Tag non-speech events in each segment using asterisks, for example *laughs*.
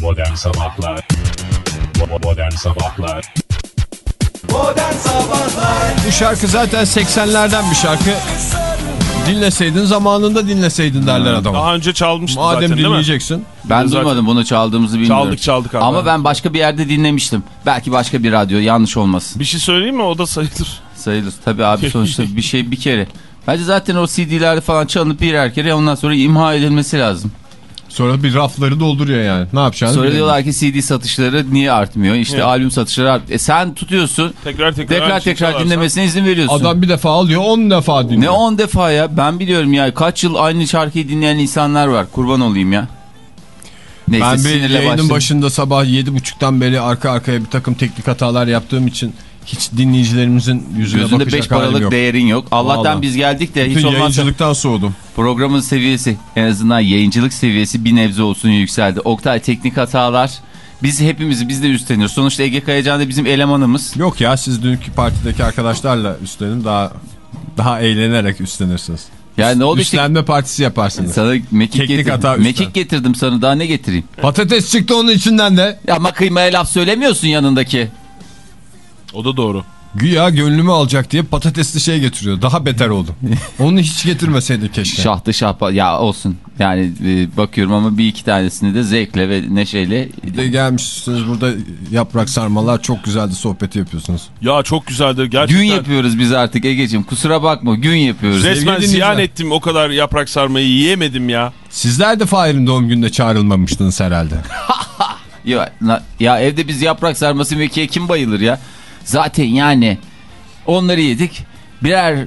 Modern Sabahlar Bo- Modern Sabahlar Modern Sabahlar Bu şarkı zaten 80'lerden bir şarkı. Dinleseydin zamanında dinleseydin derler adama. Daha önce çalmıştı Madem zaten değil mi? dinleyeceksin. Ben Zaten- duymadım bunu çaldığımızı bilmiyorum. Çaldık, çaldık abi. Ama ben başka bir yerde dinlemiştim. Belki başka bir radyo yanlış olmasın. Bir şey söyleyeyim mi? O da sayılır. Sayılır. Tabii abi sonuçta bir şey bir kere. Bence zaten o CD'lerde falan çalınıp birer kere ondan sonra imha edilmesi lazım. Sonra bir rafları dolduruyor yani. Ne yapacağını Sonra diyorlar ki CD satışları niye artmıyor? İşte Evet. albüm satışları art- E sen tutuyorsun. Tekrar tekrar, Tekrar tekrar dinlemesine izin veriyorsun. Adam bir defa alıyor 10 defa dinliyor. Ne 10 defa ya? Ben biliyorum ya. Kaç yıl aynı şarkıyı dinleyen insanlar var. Kurban olayım ya. Neyse Ben bir yayının başladım. başında sabah 7.30'dan beri arka arkaya bir takım teknik hatalar yaptığım için hiç dinleyicilerimizin yüzüne Gözünde bakacak 5 halim paralık yok. değerin yok. Allah'tan Vallahi. biz geldik de hiç Bütün olmazsa yayıncılıktan soğudum. programın seviyesi en azından yayıncılık seviyesi bir nebze olsun yükseldi. Oktay teknik hatalar biz hepimizi biz de üstleniyoruz. Sonuçta Ege Kayacan da bizim elemanımız. Yok ya siz dünkü partideki arkadaşlarla üstlenin daha daha eğlenerek üstlenirsiniz. Yani ne oldu işte Üstlenme partisi yaparsınız. sana mekik, Teknik getir- hata üstten. mekik getirdim sana daha ne getireyim? Patates çıktı onun içinden de. Ya ama kıymaya laf söylemiyorsun yanındaki. O da doğru. Güya gönlümü alacak diye patatesli şey getiriyor. Daha beter oldum. *laughs* Onu hiç getirmeseydi keşke. Şahtı şahpa ya olsun. Yani e, bakıyorum ama bir iki tanesini de zevkle ve neşeyle Bir de gelmişsiniz burada yaprak sarmalar çok güzeldi sohbeti yapıyorsunuz. Ya çok güzeldi gerçekten. gün yapıyoruz biz artık Ege'ciğim. Kusura bakma gün yapıyoruz. Resmen ziyan ettim o kadar yaprak sarmayı yiyemedim ya. Sizler de Fahir'in doğum gününde çağrılmamıştınız herhalde. *laughs* Ya, ya evde biz yaprak sarması ve kim bayılır ya? Zaten yani onları yedik. Birer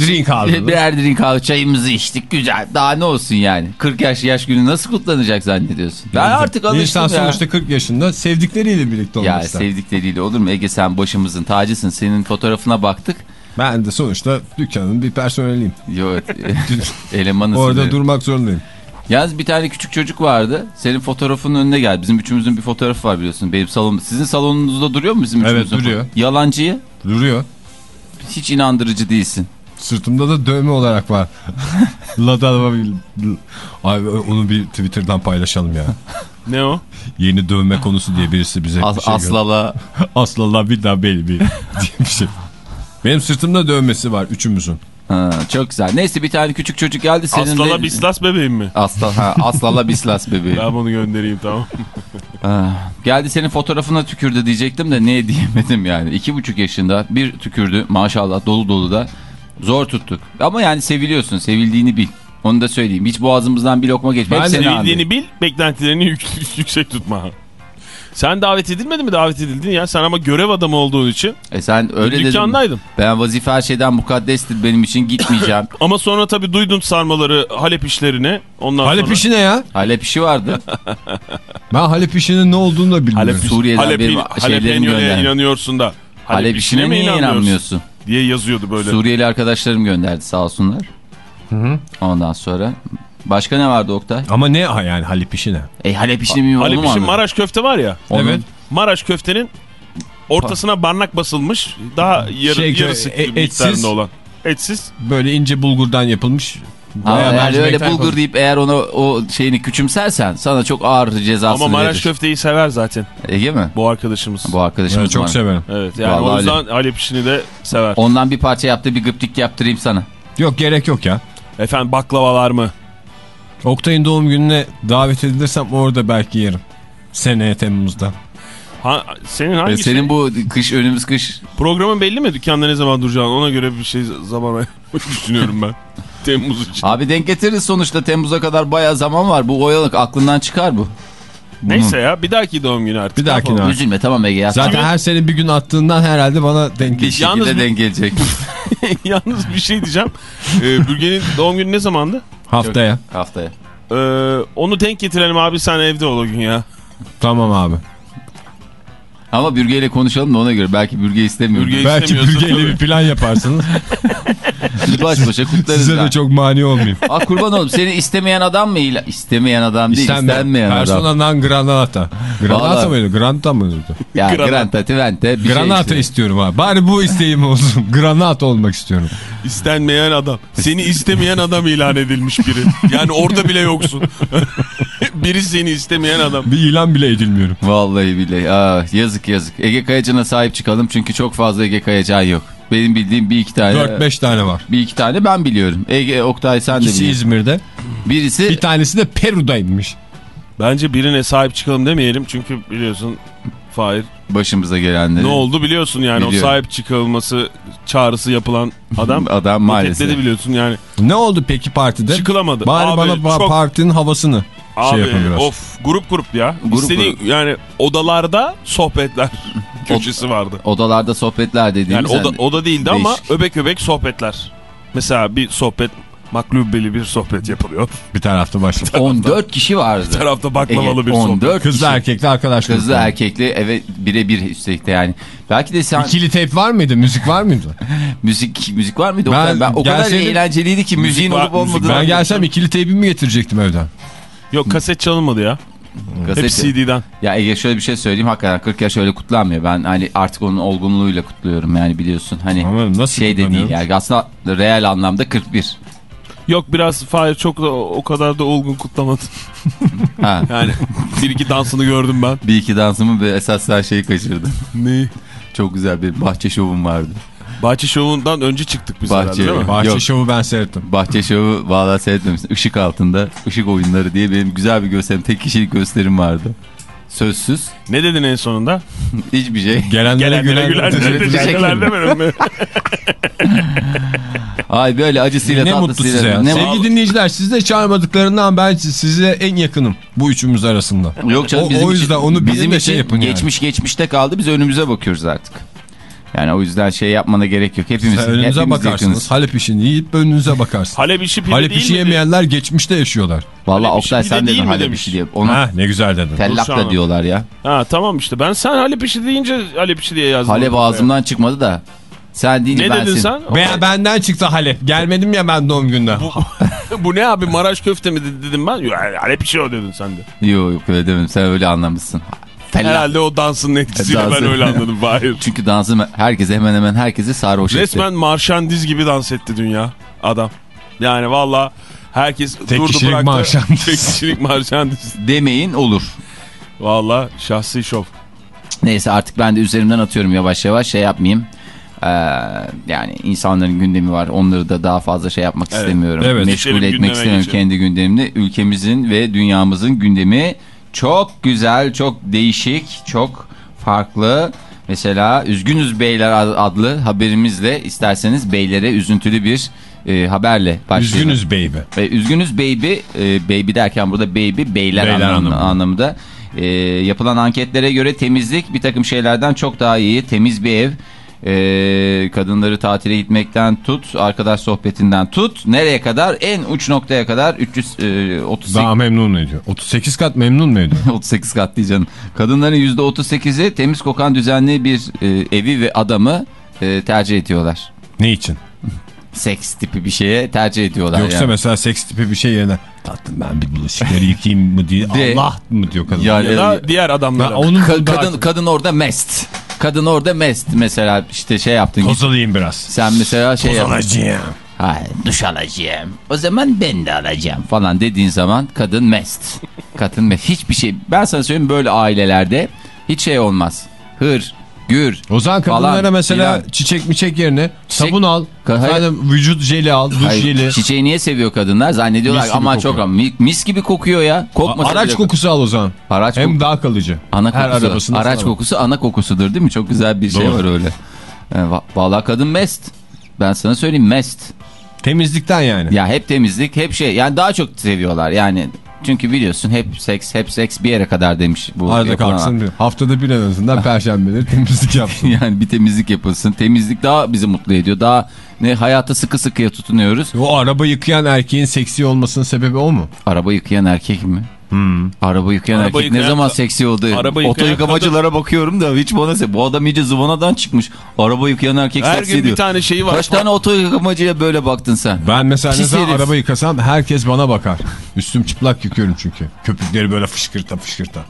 Drink *laughs* aldınız. birer drink aldık çayımızı içtik güzel. Daha ne olsun yani? 40 yaş yaş günü nasıl kutlanacak zannediyorsun? Ben artık alıştım insan ya. sonuçta 40 yaşında sevdikleriyle birlikte olmak Ya ister. sevdikleriyle olur mu? Ege sen başımızın tacısın. Senin fotoğrafına baktık. Ben de sonuçta dükkanın bir personeliyim. Yok *laughs* elemanısın. Orada durmak zorundayım. Yalnız bir tane küçük çocuk vardı. Senin fotoğrafının önüne geldi. Bizim üçümüzün bir fotoğrafı var biliyorsun. Benim salon. Sizin salonunuzda duruyor mu bizim Evet, üçümüzün? duruyor. fotoğrafı? Yalancıyı Duruyor. hiç inandırıcı değilsin. Sırtımda da dövme olarak var. *laughs* Lada Ay onu bir Twitter'dan paylaşalım ya. *laughs* Ne o? Yeni dövme konusu diye birisi bize As bir şey aslala. *laughs* Aslala bir daha baby diye bir şey. Benim sırtımda dövmesi var üçümüzün. Ha, çok güzel. Neyse bir tane küçük çocuk geldi. Senin Aslala bislas bebeğim mi? Asla, ha, aslala bislas bebeği. Ben bunu göndereyim tamam. *laughs* Ah, geldi senin fotoğrafına tükürdü diyecektim de ne diyemedim yani. İki buçuk yaşında bir tükürdü maşallah dolu dolu da zor tuttuk. Ama yani seviliyorsun sevildiğini bil. Onu da söyleyeyim. Hiç boğazımızdan bir lokma geçmedi. Ben sevildiğini andı. bil, beklentilerini yük- *laughs* yüksek tutma. Sen davet edilmedin mi? Davet edildin ya. Sen ama görev adamı olduğun için E sen öyle dedin. Ben vazife her şeyden mukaddestir benim için gitmeyeceğim. *laughs* Ama sonra tabii duydun sarmaları Halep işlerini. Ondan Halep sonra... işi ne ya? Halep işi vardı. *laughs* Ben Halep işinin ne olduğunu da bilmiyorum. Halep, Suriye'den Halep, benim Halep şeylerim gönderdi. inanıyorsun da. Halep işine niye inanmıyorsun? Diye yazıyordu böyle. Suriyeli arkadaşlarım gönderdi sağ olsunlar. Ondan sonra. Başka ne vardı Oktay? Ama ne yani Halep işi ne? E Halep işini mi Halep anladın? Maraş köfte var ya. Onun- Evet. Maraş köftenin ortasına barnak basılmış. Daha yarı, Şey, yarısı e- etsiz. olan. Etsiz. Böyle ince bulgurdan yapılmış. Ha, Bayağı eğer öyle bulgur deyip eğer ona o şeyini küçümsersen sana çok ağır cezasını Ama Maraş verir. köfteyi sever zaten Ege mi? bu arkadaşımız. Bu arkadaşımız Evet, çok var. severim. Evet yani Vallahi o yüzden Halep işini de sever. Ondan bir parça yaptı bir gıptik yaptırayım sana. Yok gerek yok ya. Efendim baklavalar mı? Oktay'ın doğum gününe davet edilirsem orada belki yerim. Seneye Temmuz'da. Ha, senin E, hangisi? senin bu kış önümüz kış. Programın belli mi? Dükkanda ne zaman duracağını ona göre bir şey zaman *laughs* düşünüyorum ben. *laughs* Temmuz için. Abi denk getiririz sonuçta Temmuz'a kadar bayağı zaman var. Bu oyalık aklından çıkar bu. Bunun. Neyse ya bir dahaki doğum günü artık. Bir dahaki doğum- Üzülme tamam Ege ya. Zaten her sene bir gün attığından herhalde bana denk şekilde Yalnız denk gelecek. *laughs* Yalnız bir şey diyeceğim. Ee, Bürge'nin doğum günü ne zamandı? Haftaya. Haftaya. Ee, onu denk getirelim abi sen evde ol o gün ya. Tamam abi. Ama bürgeyle konuşalım da ona göre. Belki bürge istemiyor. Bürge- Belki bürgeyle bir plan yaparsınız. *laughs* Biz baş başa kutlarız. Size ya. de çok mani olmayayım. Ah kurban oğlum seni istemeyen adam mı? ila- İstemeyen adam değil İstenme. istenmeyen adam. Persona non granata. Granata Vallahi. mıydı? Granata mıydı? Ya Granat. Granta Twente bir Granata şey işte. istiyorum abi. Bari bu isteğim olsun. *laughs* Granat olmak istiyorum. İstenmeyen adam. Seni istemeyen adam ilan edilmiş biri. Yani orada bile yoksun. *laughs* Biri seni istemeyen adam. Bir ilan bile edilmiyorum. Vallahi billahi. Aa, yazık yazık. Ege Kayacan'a sahip çıkalım çünkü çok fazla Ege Kayacan yok. Benim bildiğim bir iki tane. 4-5 tane var. Bir iki tane ben biliyorum. Ege Oktay sen de İkisi biliyorsun. İzmir'de. Birisi Bir tanesi de Peru'daymış. Bence birine sahip çıkalım demeyelim çünkü biliyorsun Fahir. başımıza gelenleri. Ne oldu biliyorsun yani Biliyorum. o sahip çıkılması çağrısı yapılan adam. *laughs* Adam maalesef. Biliyorsun yani. Ne oldu peki partide? Çıkılamadı. Bari Abi, bana ba- çok- partinin havasını şey Abi yapın biraz. of grup grup ya. Grup İstediğin grup. yani odalarda sohbetler *laughs* köşesi vardı. Odalarda sohbetler dediğimiz. Yani oda, oda değildi ama Değişik. öbek öbek sohbetler. Mesela bir sohbet maklubeli bir sohbet yapılıyor. *laughs* Bir tarafta başka. 14 kişi vardı. Bir tarafta baklavalı bir sohbet. 14 Kızlı kişi. erkekli arkadaş Kızlı grubu. erkekli evet birebir üstelik de yani. Belki de sen İkili teyp var mıydı? Müzik var mıydı? *laughs* müzik müzik var mıydı? Ben Ben, ben o kadar gelseydim- eğlenceliydi ki müziğin var, olup olmadığını. Ben gelsem ikili teybimi getirecektim evden. Yok kaset çalınmadı ya. Hep Gazete- CD'den. Ya Ege şöyle bir şey söyleyeyim hakikaten 40 yaş öyle kutlanmıyor. Ben hani artık onun olgunluğuyla kutluyorum yani biliyorsun. Hani Ama nasıl şey de değil yani aslında real anlamda 41. Yok biraz Fahir çok da o kadar da olgun kutlamadı. *laughs* Ha. Yani bir iki dansını gördüm ben. Bir iki dansımı ve esas sen şeyi kaçırdım. Ne? Çok güzel bir bahçe şovum vardı. Bahçe şovundan önce çıktık biz Bahçe- herhalde değil mi? Bahçe Yok. şovu ben seyrettim. Bahçe şovu valla seyretmemişsin. Işık altında ışık oyunları diye benim güzel bir gösterim. Tek kişilik gösterim vardı. Sözsüz. Ne dedin en sonunda? *laughs* Hiçbir şey. Gelenlere Gelenlere gülen. gülen teşekkürler demedim mi? *laughs* Ay böyle acısıyla Ne mutlu tatlısıyla. size ya. Ne Sevgili dinleyiciler siz de çağırmadıklarından ben size en yakınım bu üçümüz arasında. Yok canım O- bizim o yüzden için, onu bilin bizim de için şey yapın yani. geçmiş geçmişte kaldı biz önümüze bakıyoruz artık. Yani o yüzden şey yapmana gerek yok. Hepimiz, Sen önünüze hepimiz bakarsınız. yakınız. Halep işini yiyip önünüze bakarsınız. Halep işi pide Halep değil işi yemeyenler geçmişte yaşıyorlar. Valla Oktay sen değil dedin mi Halep demiş? işi diye. Ona Ha ne güzel dedin. tellak da diyorlar ya. Ha tamam işte ben sen Halep işi deyince Halep işi diye yazdım. Halep ağzımdan çıkmadı da. Sen deyince Ne ben dedin sen? Be benden çıktı Halep. Gelmedim ya ben doğum gününe. Bu *laughs* ne abi Maraş köfte mi dedi- dedim ben? Yok, Halep işi o dedin sen de. Yok yok öyle demedim sen öyle anlamışsın. Tellak. Herhalde o dansın etkisiyle Dansı. ben öyle anladım. Hayır. *laughs* Çünkü dansı herkese hemen hemen herkesi sarhoş etti. Resmen marşandiz gibi dans etti dünya adam. Yani valla herkes Tek durdu kişilik bıraktı. marşandiz. *laughs* Tek kişilik marşandiz. Demeyin olur. Valla şahsi şov. Neyse artık ben de üzerimden atıyorum yavaş yavaş şey yapmayayım. Ee, yani insanların gündemi var. Onları da daha fazla şey yapmak Evet. istemiyorum. Evet. Meşgul etmek istemiyorum geçelim. kendi gündemimle. Ülkemizin ve dünyamızın gündemi çok güzel, çok değişik, çok farklı. Mesela Üzgünüz Beyler ad- adlı haberimizle isterseniz beylere üzüntülü bir e, haberle başlayalım. Üzgünüz baby. Ve üzgünüz baby, e, baby derken burada baby beyler, Beyler anlamında. anlamında. anlamında. E, yapılan anketlere göre temizlik bir takım şeylerden çok daha iyi. Temiz bir ev, e, kadınları tatile gitmekten tut, arkadaş sohbetinden tut, nereye kadar? En uç noktaya kadar 338 Daha memnun ediyor. 38 kat memnun mu ediyor? 38 kat diyeceğim. Kadınların %38'i temiz kokan düzenli bir e, evi ve adamı e, tercih ediyorlar. ne için? *laughs* Seks tipi bir şeye tercih ediyorlar. Yoksa yani. mesela seks tipi bir şey yerine tatlım ben bir bulaşıkları yıkayayım mı diye De- Allah mı diyor kadın. Yani- Ya da diğer adamlar. Ben onun Ka- daha kadın kadın orada mest. Kadın orada mest mesela işte şey yaptın. tozalayayım biraz. Sen mesela şey yap. Tozalacağım. Hayır duş alacağım. O zaman ben de alacağım falan dediğin zaman kadın mest. Kadın mest. Hiçbir şey. Ben sana söyleyeyim böyle ailelerde hiç şey olmaz. Hır, gür. O zaman kadınlara Falan mesela filan. çiçek miçek yerine sabun al. Zaten vücut jeli al, duş Hayır, jeli. çiçeği niye seviyor kadınlar? Zannediyorlar Mis ama kokuyor. çok mi- mis gibi kokuyor ya. Kokmasa Araç bile- kokusu al o zaman. Araç Hem kokusu. daha kalıcı. Ana Her kokusu. arabasında Araç kokusu ana kokusudur değil mi? Çok güzel bir şey Doğru. var öyle. Yani, va- vallahi kadın mest. Ben sana söyleyeyim mest. Temizlikten yani. Ya hep temizlik hep şey yani daha çok seviyorlar yani çünkü biliyorsun hep seks hep seks bir yere kadar demiş bu Arada kalksın bir. Haftada bir en azından perşembeleri temizlik yapsın. *laughs* yani bir temizlik yapılsın temizlik daha bizi mutlu ediyor daha ne hayata sıkı sıkıya tutunuyoruz o araba yıkayan erkeğin seksi olmasının sebebi o mu? araba yıkayan erkek mi? Araba yıkayan Araba erkek ne yıkayan zaman ka- seksi oldu? Araba Oto yıkamacılara bakıyorum da hiç bana se- bu adam iyice zıvanadan çıkmış. Araba yıkayan erkek Her seksi gün bir diyor. tane şeyi var. Kaç tane oto yıkamacıya böyle baktın sen? Ben mesela ne Pis zaman herif. araba yıkasam herkes bana bakar. Üstüm çıplak yıkıyorum çünkü. Köpükleri böyle fışkırta fışkırta.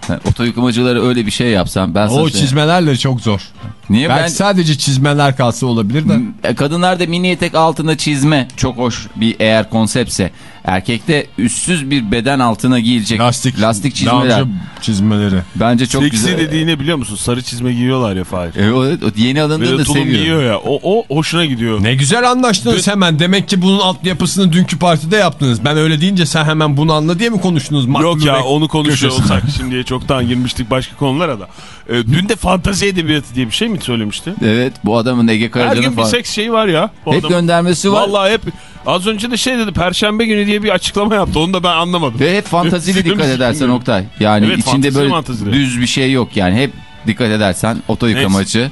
Sen oto yıkamacılara öyle bir şey yapsan ben O çizmelerle çok zor. Niye Belki ben... sadece çizmeler kalsa olabilir de. E, Kadınlar da mini etek altına çizme çok hoş bir eğer konseptse. Erkekte üstsüz bir beden altına giyilecek Lastik, lastik çizmeler. çizmeleri. Bence çok Seksi güzel. dediğini biliyor musun? Sarı çizme giyiyorlar ya Fahir. E, o, o yeni alındığını da tulum seviyorum. giyiyor ya. O, o hoşuna gidiyor. Ne güzel anlaştınız hemen. Demek ki bunun alt yapısını dünkü partide yaptınız. Ben öyle deyince sen hemen bunu anla diye mi konuştunuz? Yok Makbul ya onu konuşuyor olsak şimdiye çoktan girmiştik başka konulara da. Ee, dün de fantezi edebiyatı diye bir şey mi söylemişti? Evet bu adamın Ege Her Karacan'ın gün bir falan. seks şeyi var ya. Hep adamın. göndermesi var. Vallahi hep az önce de şey dedi Perşembe günü diye bir açıklama yaptı. Onu da ben anlamadım. Ve hep fantazili dikkat edersen Oktay. Yani Evet, içinde böyle fantezili. düz bir şey yok yani. Hep dikkat edersen oto yıkamacı.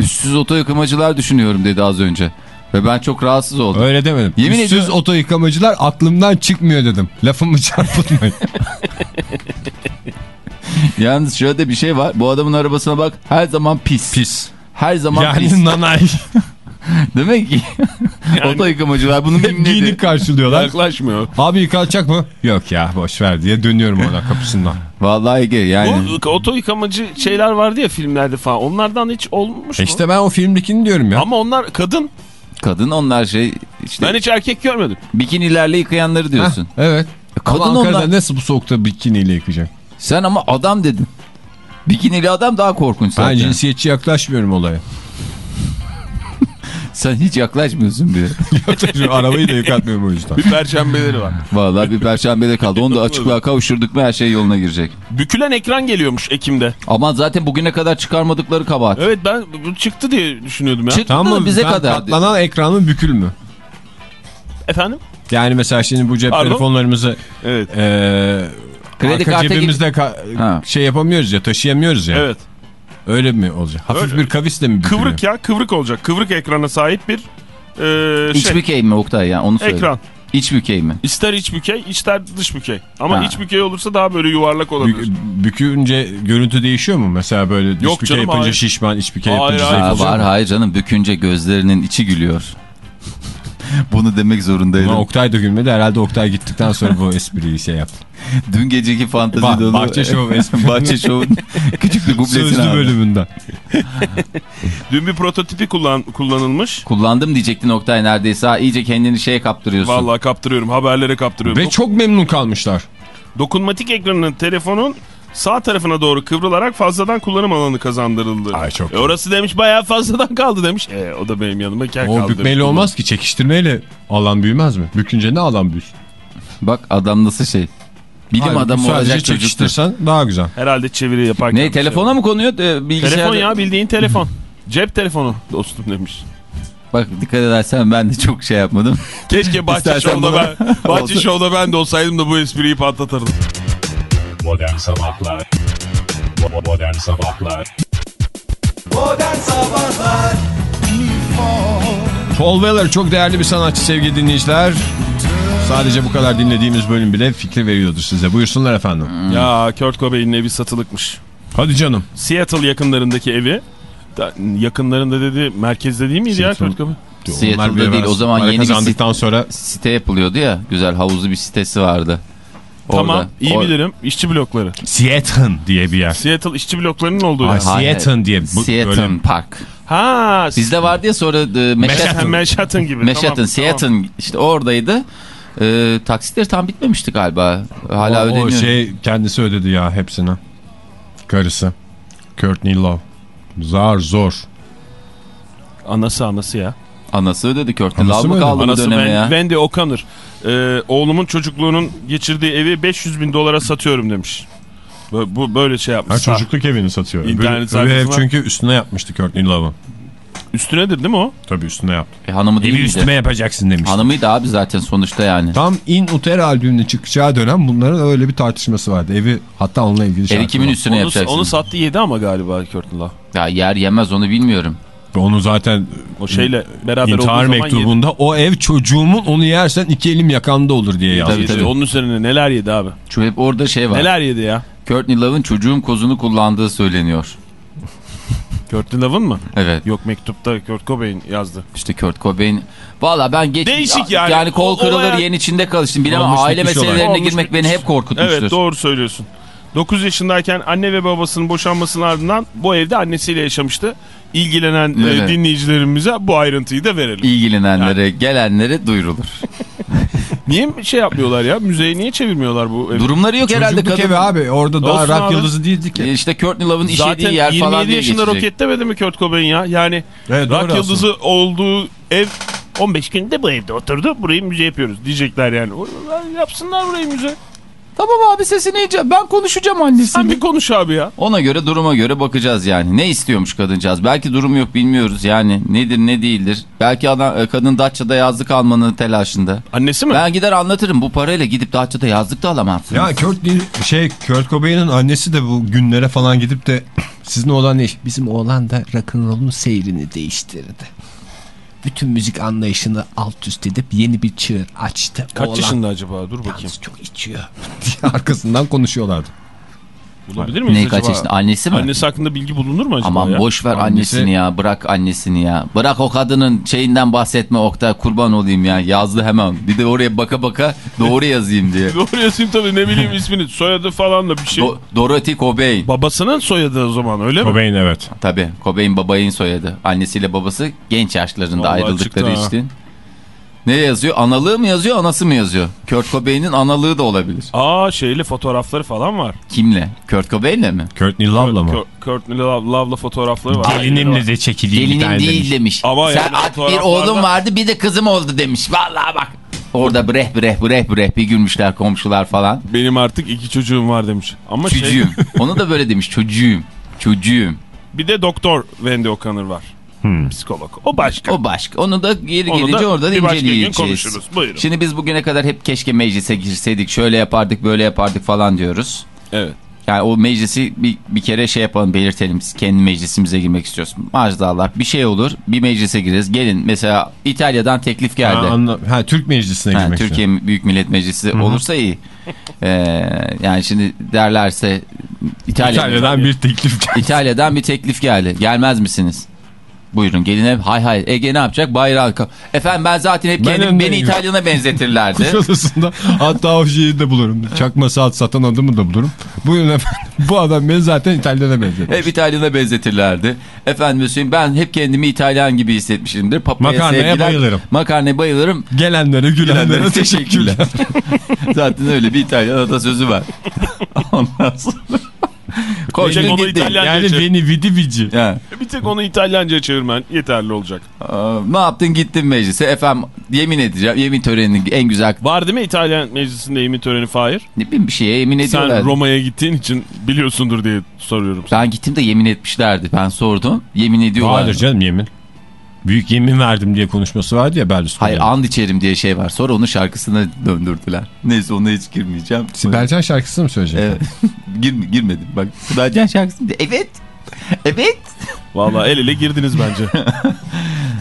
Üstsüz oto yıkamacılar düşünüyorum dedi az önce. Ve ben çok rahatsız oldum. Öyle demedim. Yemin Üstsüz ediyorum. oto yıkamacılar aklımdan çıkmıyor dedim. Lafımı çarpıtmayın. *laughs* *laughs* Yalnız şöyle bir şey var. Bu adamın arabasına bak her zaman pis. Pis. Her zaman pis. Yani nanay. *laughs* Demek ki oto yıkamacılar bunu Hep bilmedi. giyinik karşılıyorlar. Yaklaşmıyor. Abi yıkatacak mı? Yok ya boş ver diye dönüyorum ona kapısından. *laughs* Vallahi Ege yani. Bu oto yıkamacı şeyler vardı ya filmlerde falan. Onlardan hiç olmuş mu? işte ben o filmdekini diyorum ya. Ama onlar kadın. Kadın onlar şey işte Ben hiç erkek görmedim. bikinilerle yıkayanları diyorsun. Heh, evet. Kadın ama Ankara'da onlar- nasıl bu soğukta bikiniyle yıkayacak? Sen ama adam dedin. Bikinili adam daha korkunç zaten. Ben cinsiyetçi yaklaşmıyorum olaya. *laughs* Sen hiç yaklaşmıyorsun bile. *laughs* Şu arabayı da yıkatmıyorum o yüzden. Bir perşembeleri var. Vallahi bir perşembede kaldı. Onu da açıklığa kavuşturduk mu her şey yoluna girecek. Bükülen ekran geliyormuş Ekim'de. Ama zaten bugüne kadar çıkarmadıkları kabahat. Evet ben bu çıktı diye düşünüyordum ya. Çıktı Tamam mı? bize Ben kadar. Katlanan ekran mı bükül mü? Efendim? Yani mesela şimdi bu cep Pardon? telefonlarımızı Evet. eee Kredi arka kartı cebimizde ka- Ha. şey yapamıyoruz ya taşıyamıyoruz ya. Evet. Öyle mi olacak? Hafif Öyle. bir kavisle mi bükülüyor? Kıvrık ya kıvrık olacak. Kıvrık ekrana sahip bir e, İç şey. bükey mi Oktay ya onu söyle. Ekran. İç bükey mi? İster iç bükey ister dış bükey. Ama Ha. iç bükey olursa daha böyle yuvarlak olabilir. Bük- bükünce görüntü değişiyor mu? Mesela böyle dış Yok bükey canım, yapınca hayır. şişman, iç bükey Hayır, yapınca hayır. Zayıf var hayır canım bükünce gözlerinin içi gülüyor. Bunu demek zorundaydım. Ama Oktay da gülmedi. Herhalde Oktay gittikten sonra bu espriyi şey yaptı. *laughs* Dün geceki fantezi Bah- dolu. bahçe şovu *laughs* espri. bahçe şovun *laughs* küçük bir kublesini Sözlü aldım. bölümünden. Dün bir prototipi kullan, kullanılmış. Kullandım diyecektin Oktay neredeyse. Ha, iyice kendini şeye kaptırıyorsun. Vallahi kaptırıyorum haberlere kaptırıyorum. Ve çok memnun kalmışlar. Dokunmatik ekranının telefonun sağ tarafına doğru kıvrılarak fazladan kullanım alanı kazandırıldı. Ay, çok E, orası demiş bayağı fazladan kaldı demiş. E, o da benim yanıma kel kaldı. O bükmeyle demiş. olmaz ki. Çekiştirmeyle alan büyümez mi? Bükünce ne alan büyüsün? Bak adam nasıl şey. Bilim Halbuki adamı olacak çocuktur. çekiştirsen daha güzel. Herhalde çeviri yaparken. Ne şey telefona var. mı konuyor? Ee, bilgisayarda... Telefon ya bildiğin telefon. *laughs* Cep telefonu dostum demiş. Bak dikkat edersen ben de çok şey yapmadım. Keşke Bahçe bana- ben, Bahçe. Show'da ben de olsaydım da bu espriyi patlatırdım. Modern Sabahlar Modern Sabahlar Modern Sabahlar Paul Weller çok değerli bir sanatçı sevgili dinleyiciler. Sadece bu kadar dinlediğimiz bölüm bile fikri veriyordur size. Buyursunlar efendim. Ya Kurt Cobain'in evi satılıkmış. Hadi canım. Seattle yakınlarındaki evi. Da- yakınlarında dedi merkezde değil miydi ya Seattle. Kurt Cobain? Seattle'da değil, o zaman yeni bir kazandıktan sonra Site yapılıyordu ya. Güzel havuzlu bir sitesi vardı. Orada. Tamam iyi O- bilirim. İşçi blokları. Seattle diye bir yer. Seattle işçi bloklarının olduğu yer. Hayır, Seattle diye bu- Seattle böyle- Park. Ha. Bizde vardı ya sonra e, Manhattan. Manhattan gibi. Manhattan, tamam, Seattle tamam. işte oradaydı. E, taksitleri tam bitmemişti galiba. Hala o, ödeniyor. o şey kendisi ödedi ya hepsini. Karısı. Courtney Love. Zar zor. Anası anası ya. Anası Anası Love mı kaldı bu Anası döneme Wen- ya? Wendy O'Connor. Ee, oğlumun çocukluğunun geçirdiği evi 500 bin dolara satıyorum demiş. Bu, bu böyle şey Ha, yapmış. çocukluk evini satıyor. İnternet Öbür, öbür ev çünkü üstüne yapmıştı Courtney Love'ın. Üstünedir değil mi o? Tabii üstüne yaptı. E, hanımı değil Evi miydi? üstüme yapacaksın demiş. Hanımıydı abi zaten sonuçta yani. Tam In Utero albümünün çıkacağı dönem bunların öyle bir tartışması vardı. Evi hatta onunla ilgili Evi kimin var. üstüne Onu, yapacaksın? onu sattı yedi ama galiba Courtney Love. Ya yer yemez onu bilmiyorum. Onu zaten O şeyle beraber intihar zaman yedi. mektubunda o ev çocuğumun onu yersen iki elim yakanda olur diye yazdı. Tabii, tabii. Onun üzerine neler yedi abi. Şu hep orada şey var. Neler yedi ya? Courtney Love'ın çocuğum kozunu kullandığı söyleniyor. *laughs* Courtney Love'ın mı? Evet. Yok mektupta Kurt Cobain yazdı. İşte Kurt Cobain. Valla ben geç... Değişik yani. Yani kol O- kırılır olaya- yen içinde kalıştım. Bilemem Olmuş aile olay. meselelerine Olmuş girmek bitmiş. beni hep korkutmuştur. Evet doğru söylüyorsun. 9 yaşındayken anne ve babasının boşanmasının ardından bu evde annesiyle yaşamıştı. İlgilenen e, Evet. dinleyicilerimize bu ayrıntıyı da verelim. İlgilenenlere, gelenlere duyurulur. *laughs* Niye şey yapmıyorlar ya? Müzeye niye çevirmiyorlar bu evi? Durumları yok herhalde Çocukluk kadın. evi abi orada daha Olsun rock abi. yıldızı değildik ya. E, İşte Courtney Love'ın Zaten işlediği yer 27 falan diye yaşında geçecek. roket demedi mi Kurt Cobain ya? Yani Evet, rock yıldızı olduğu ev 15 günde bu evde oturdu. Burayı müze yapıyoruz diyecekler yani. Yapsınlar burayı müze. Tamam abi sesini iyice ben konuşacağım annesi. Sen bir konuş abi ya. Ona göre duruma göre bakacağız yani. Ne istiyormuş kadıncağız? Belki durum yok bilmiyoruz yani. Nedir ne değildir. Belki adam, e, kadın Datça'da yazlık almanın telaşında. Annesi mi? Ben gider anlatırım. Bu parayla gidip Datça'da yazlık da alamazsın. Ya Kurt, şey, Kurt Cobain'in annesi de bu günlere falan gidip de *clears throat* sizin oğlan ne iş? Bizim oğlan da rock'n'roll'un seyrini değiştirdi. Bütün müzik anlayışını alt üst edip yeni bir çığır açtı. Kaç Oğlan yaşında acaba? Dur bakayım. yalnız çok içiyor *laughs* arkasından konuşuyorlardı. Bulabilir miyiz Ne acaba? kaç yaşında? Annesi mi? Annesi hakkında bilgi bulunur mu acaba Aman ya? boş ver Annesi- annesini ya. Bırak annesini ya. Bırak o kadının şeyinden bahsetme Oktay. Kurban olayım ya. Yazdı hemen. Bir de oraya baka baka doğru *laughs* yazayım diye. Doğru yazayım tabii ne bileyim ismini. Soyadı falan da bir şey. Do Dorothy Cobain. Babasının soyadı o zaman öyle mi? Cobain evet. Tabii Cobain babayın soyadı. Annesiyle babası genç yaşlarında Vallahi ayrıldıkları için. Ne yazıyor? Analığı mı yazıyor, anası mı yazıyor? Kurt Cobain'in analığı da olabilir. Aa şeyli fotoğrafları falan var. Kimle? Kurt Cobain'le mi? Courtney Love'la mı? Kurt- Courtney Love, Love'la fotoğrafları var. Gelinimle de çekileyim Gelinim değil demiş. demiş. Ama Sen yani artık bir oğlum vardı bir de kızım oldu demiş. Vallahi bak. Orada breh breh breh breh bir gülmüşler komşular falan. Benim artık iki çocuğum var demiş. Ama şey, Çocuğum. Onu da böyle demiş çocuğum. Çocuğum. bir de doktor Wendy O'Connor var. Psikolog. O başka. O başka. Onu da geri Onu da gelince orada bir başka gün inceleyeceğiz. konuşuruz. Buyurun. Şimdi biz bugüne kadar hep keşke meclise girseydik, şöyle yapardık, böyle yapardık falan diyoruz. Evet. Yani o meclisi bir, bir kere şey yapalım belirtelim. Biz kendi meclisimize girmek istiyoruz. Mazdağlar bir şey olur bir meclise gireriz. Gelin mesela İtalya'dan teklif Ha, geldi. anla- ha, Türk Meclisi'ne Ha, girmek Türkiye Büyük Millet Meclisi olursa iyi. Ee, yani şimdi derlerse İtalya, İtalya'dan bir teklif geldi. İtalya'dan bir teklif geldi. Gelmez misiniz? Buyurun gelin hep hay hay. Ege ne yapacak? Bayrağı Efendim ben zaten hep Ben kendim öndeyim. beni İtalyan'a benzetirlerdi. Kuşadası'nda hatta o şeyi de bulurum. Çakma saat satan adamı da bulurum. Buyurun efendim. Bu adam beni zaten İtalya'na benzetmiş. hep İtalyan'a benzetirlerdi. Efendim söyleyeyim ben hep kendimi İtalyan gibi hissetmişimdir. Papaya Makarnaya sevgiler. bayılırım. Makarnaya bayılırım. Gelenlere gülenlere Gülenlere teşekkürler. teşekkürler. *laughs* Zaten öyle bir İtalyan atasözü var. *laughs* Ondan sonra... *laughs* Koştun onu gittin. İtalyan- Yani beni vidi vici. Ha. Bir tek onu İtalyanca çevirmen yeterli olacak. Aa, ne yaptın gittin meclise efendim yemin edeceğim yemin töreninin en güzel Var değil mi İtalyan meclisinde yemin töreni Fahir? ne bileyim bir şeye yemin ediyorlar. Sen Roma'ya gittiğin için biliyorsundur diye soruyorum. Ben gittim de yemin etmişlerdi ben sordum yemin ediyorlar. Vardır canım yemin. Büyük yemin verdim diye konuşması vardı ya Berlusconi. Hayır and içerim diye şey var sonra onun şarkısına döndürdüler. Neyse ona hiç girmeyeceğim. Sibelcan şarkısını mı söyleyecek? Evet. *laughs* Gir, girmedim bak. Sibelcan şarkısı diye. Evet. Evet. Vallahi el ele girdiniz bence. *laughs*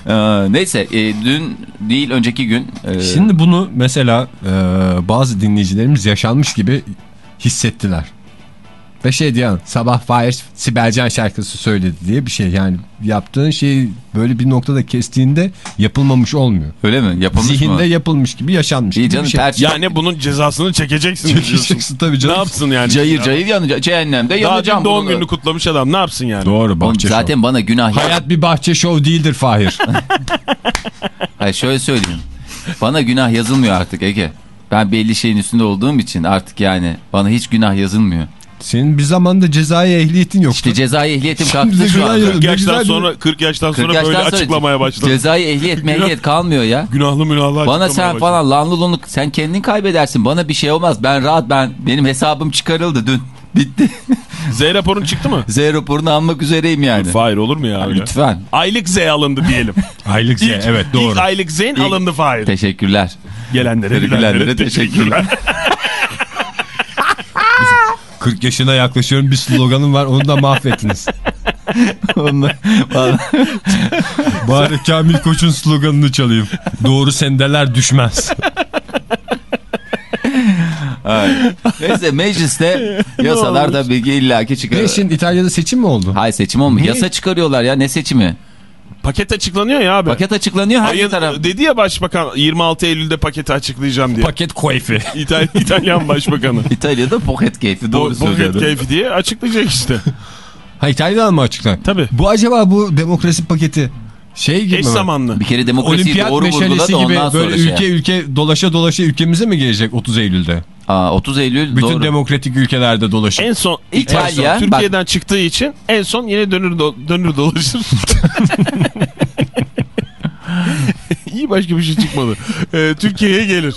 Ee, neyse e, dün değil önceki gün. e, Şimdi bunu mesela e, bazı dinleyicilerimiz yaşanmış gibi hissettiler. Ve şey diyen sabah Fahir Sibelcan şarkısı söyledi diye bir şey. Yani yaptığın şeyi böyle bir noktada kestiğinde yapılmamış olmuyor. öyle mi? Yapılmış Zihinde mı? yapılmış gibi yaşanmış İyi gibi canım bir şey. yani bunun cezasını çekeceksin diyorsun. Çekeceksin tabii Ne canım. yapsın yani? Cayır Ya? cayır yanacak. Cehennemde Daha yanacağım. dün doğum gününü kutlamış adam ne yapsın yani? Doğru Oğlum bahçe zaten bana günah ya. Hayat bir bahçe şov değildir Fahir. *laughs* Hayır şöyle söyleyeyim. Bana günah yazılmıyor artık Ege. Ben belli şeyin üstünde olduğum için artık yani bana hiç günah yazılmıyor. Senin bir zamanda cezai ehliyetin yoktu. İşte cezai ehliyetim kalktı şu günah anda. yazılıyor. 40 Ne yaştan sonra 40 yaştan 40 sonra yaştan böyle sonra açıklamaya başladı. Cezai ehliyet mehliyet kalmıyor ya. Günahlı münahlı Bana sen başladı. falan lanlı lunluk sen kendin kaybedersin. Bana bir şey olmaz. Ben rahat ben benim hesabım çıkarıldı dün. Bitti. Z raporun çıktı mı? Z raporunu almak üzereyim yani. Fahir olur mu ya öyle? Lütfen. Aylık Z alındı diyelim. *laughs* Aylık İlk, Z evet doğru. İlk aylık Z'in alındı Fahir. Teşekkürler. Gelenlere, Gelenlere gülenlere teşekkürler. *laughs* 40 yaşına yaklaşıyorum bir sloganım var onu da mahvettiniz. *laughs* Onlar- *laughs* Bari Kamil Koç'un sloganını çalayım. Doğru sendeler düşmez. *laughs* Ay. Neyse mecliste yasalar tabii ki illaki çıkar. Ne şimdi İtalya'da seçim mi oldu? Hayır seçim olmuyor. Yasa çıkarıyorlar ya ne seçimi? Paket açıklanıyor ya abi. Paket açıklanıyor her Ayın, taraf. dedi ya başbakan 26 Eylül'de paketi açıklayacağım diye. Paket koyfi. *laughs* İtal İtalyan başbakanı. *laughs* İtalya'da pocket keyfi doğru Poket söylüyordu. keyfi diye açıklayacak işte. *laughs* Ha İtalya'dan mı açıklar? Tabii. Bu acaba bu demokrasi paketi şey gibi Eş mi? zamanlı. Bir kere demokrasiyi Olimpiyat doğru vurgula da gibi ondan sonra böyle şey ülke ülke dolaşa dolaşa ülkemize mi gelecek 30 Eylül'de? Aa, 30 Eylül Bütün doğru. demokratik ülkelerde dolaşıp. En son İtalya, İtalya Türkiye'den çıktığı için en son yine dönür do- dönür dolaşır. *laughs* İyi başka bir şey çıkmadı. Ee, Türkiye'ye gelir.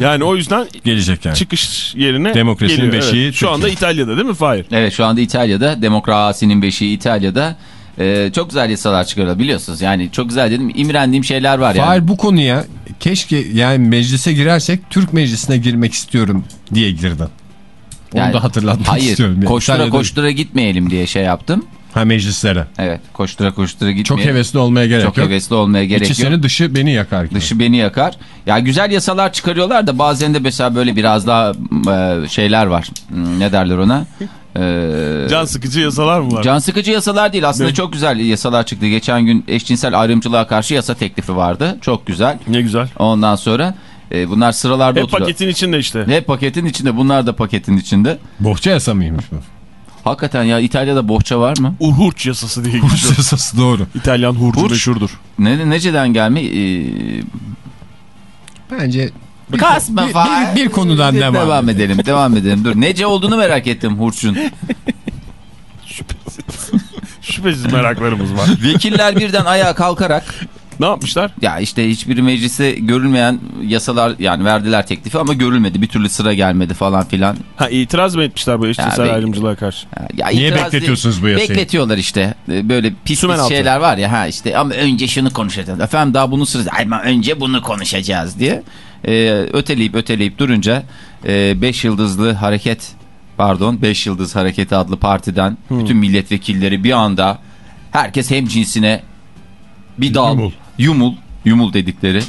Yani o yüzden gelecek yani. çıkış yerine Demokrasinin geliyor. beşiği Evet. Şu Türkiye. anda İtalya'da değil mi Fahir? Evet şu anda İtalya'da demokrasinin beşiği İtalya'da e, çok güzel yasalar çıkarıyor biliyorsunuz. Yani çok güzel dedim imrendiğim şeyler var yani. Fahir bu konuya keşke yani meclise girersek Türk meclisine girmek istiyorum diye girdin. Onu Yani- da hatırlatmak Hayır istiyorum. Yani koştura İtalya'da- koştura gitmeyelim diye şey yaptım. Ha meclislere. Evet koştura koştura Çok gitmeyelim. hevesli olmaya gerek Çok yok. hevesli olmaya gerek İçi yok. seni dışı beni yakar. Dışı beni yakar. Ya güzel yasalar çıkarıyorlar da bazen de mesela böyle biraz daha e, şeyler var. Hmm, Ne derler ona? Ee, Can sıkıcı yasalar mı var? Can sıkıcı yasalar değil aslında Ne? çok güzel yasalar çıktı. Geçen gün eşcinsel ayrımcılığa karşı yasa teklifi vardı. Çok güzel. Ne güzel. Ondan sonra e, bunlar sıralarda Hep oturuyor. paketin içinde işte. Hep paketin içinde bunlar da paketin içinde. Bohça yasa mıymış bu? Hakikaten ya İtalya'da bohça var mı? Hurç yasası diye geçiyor. yasası doğru. İtalyan hurcu Hurç. meşhurdur. Ne, neceden gelme? Ee, Bence bir, Kasma bir, bir, bir konudan devam, devam edelim. Devam edelim. Dur nece olduğunu merak ettim hurçun. *laughs* Şüphesiz meraklarımız var. Vekiller birden ayağa kalkarak ne yapmışlar? ya işte hiçbir mecliste görülmeyen yasalar yani verdiler teklifi ama görülmedi. Bir türlü sıra gelmedi falan filan. Ha itiraz mı etmişler bu eşcinsel ayrımcılığa karşı? Ya Niye itiraz bekletiyorsunuz bu yasayı? Bekletiyorlar işte. Ee, Böyle pis Sümen pis altı. şeyler var ya ha işte ama önce şunu konuşacağız. Efendim daha bunun sırası ama önce bunu konuşacağız diye. Ee, öteleyip öteleyip durunca 5 yıldızlı hareket pardon 5 yıldız hareketi adlı partiden bütün milletvekilleri bir anda herkes hem cinsine bir dal Yumul. yumul yumul, dedikleri.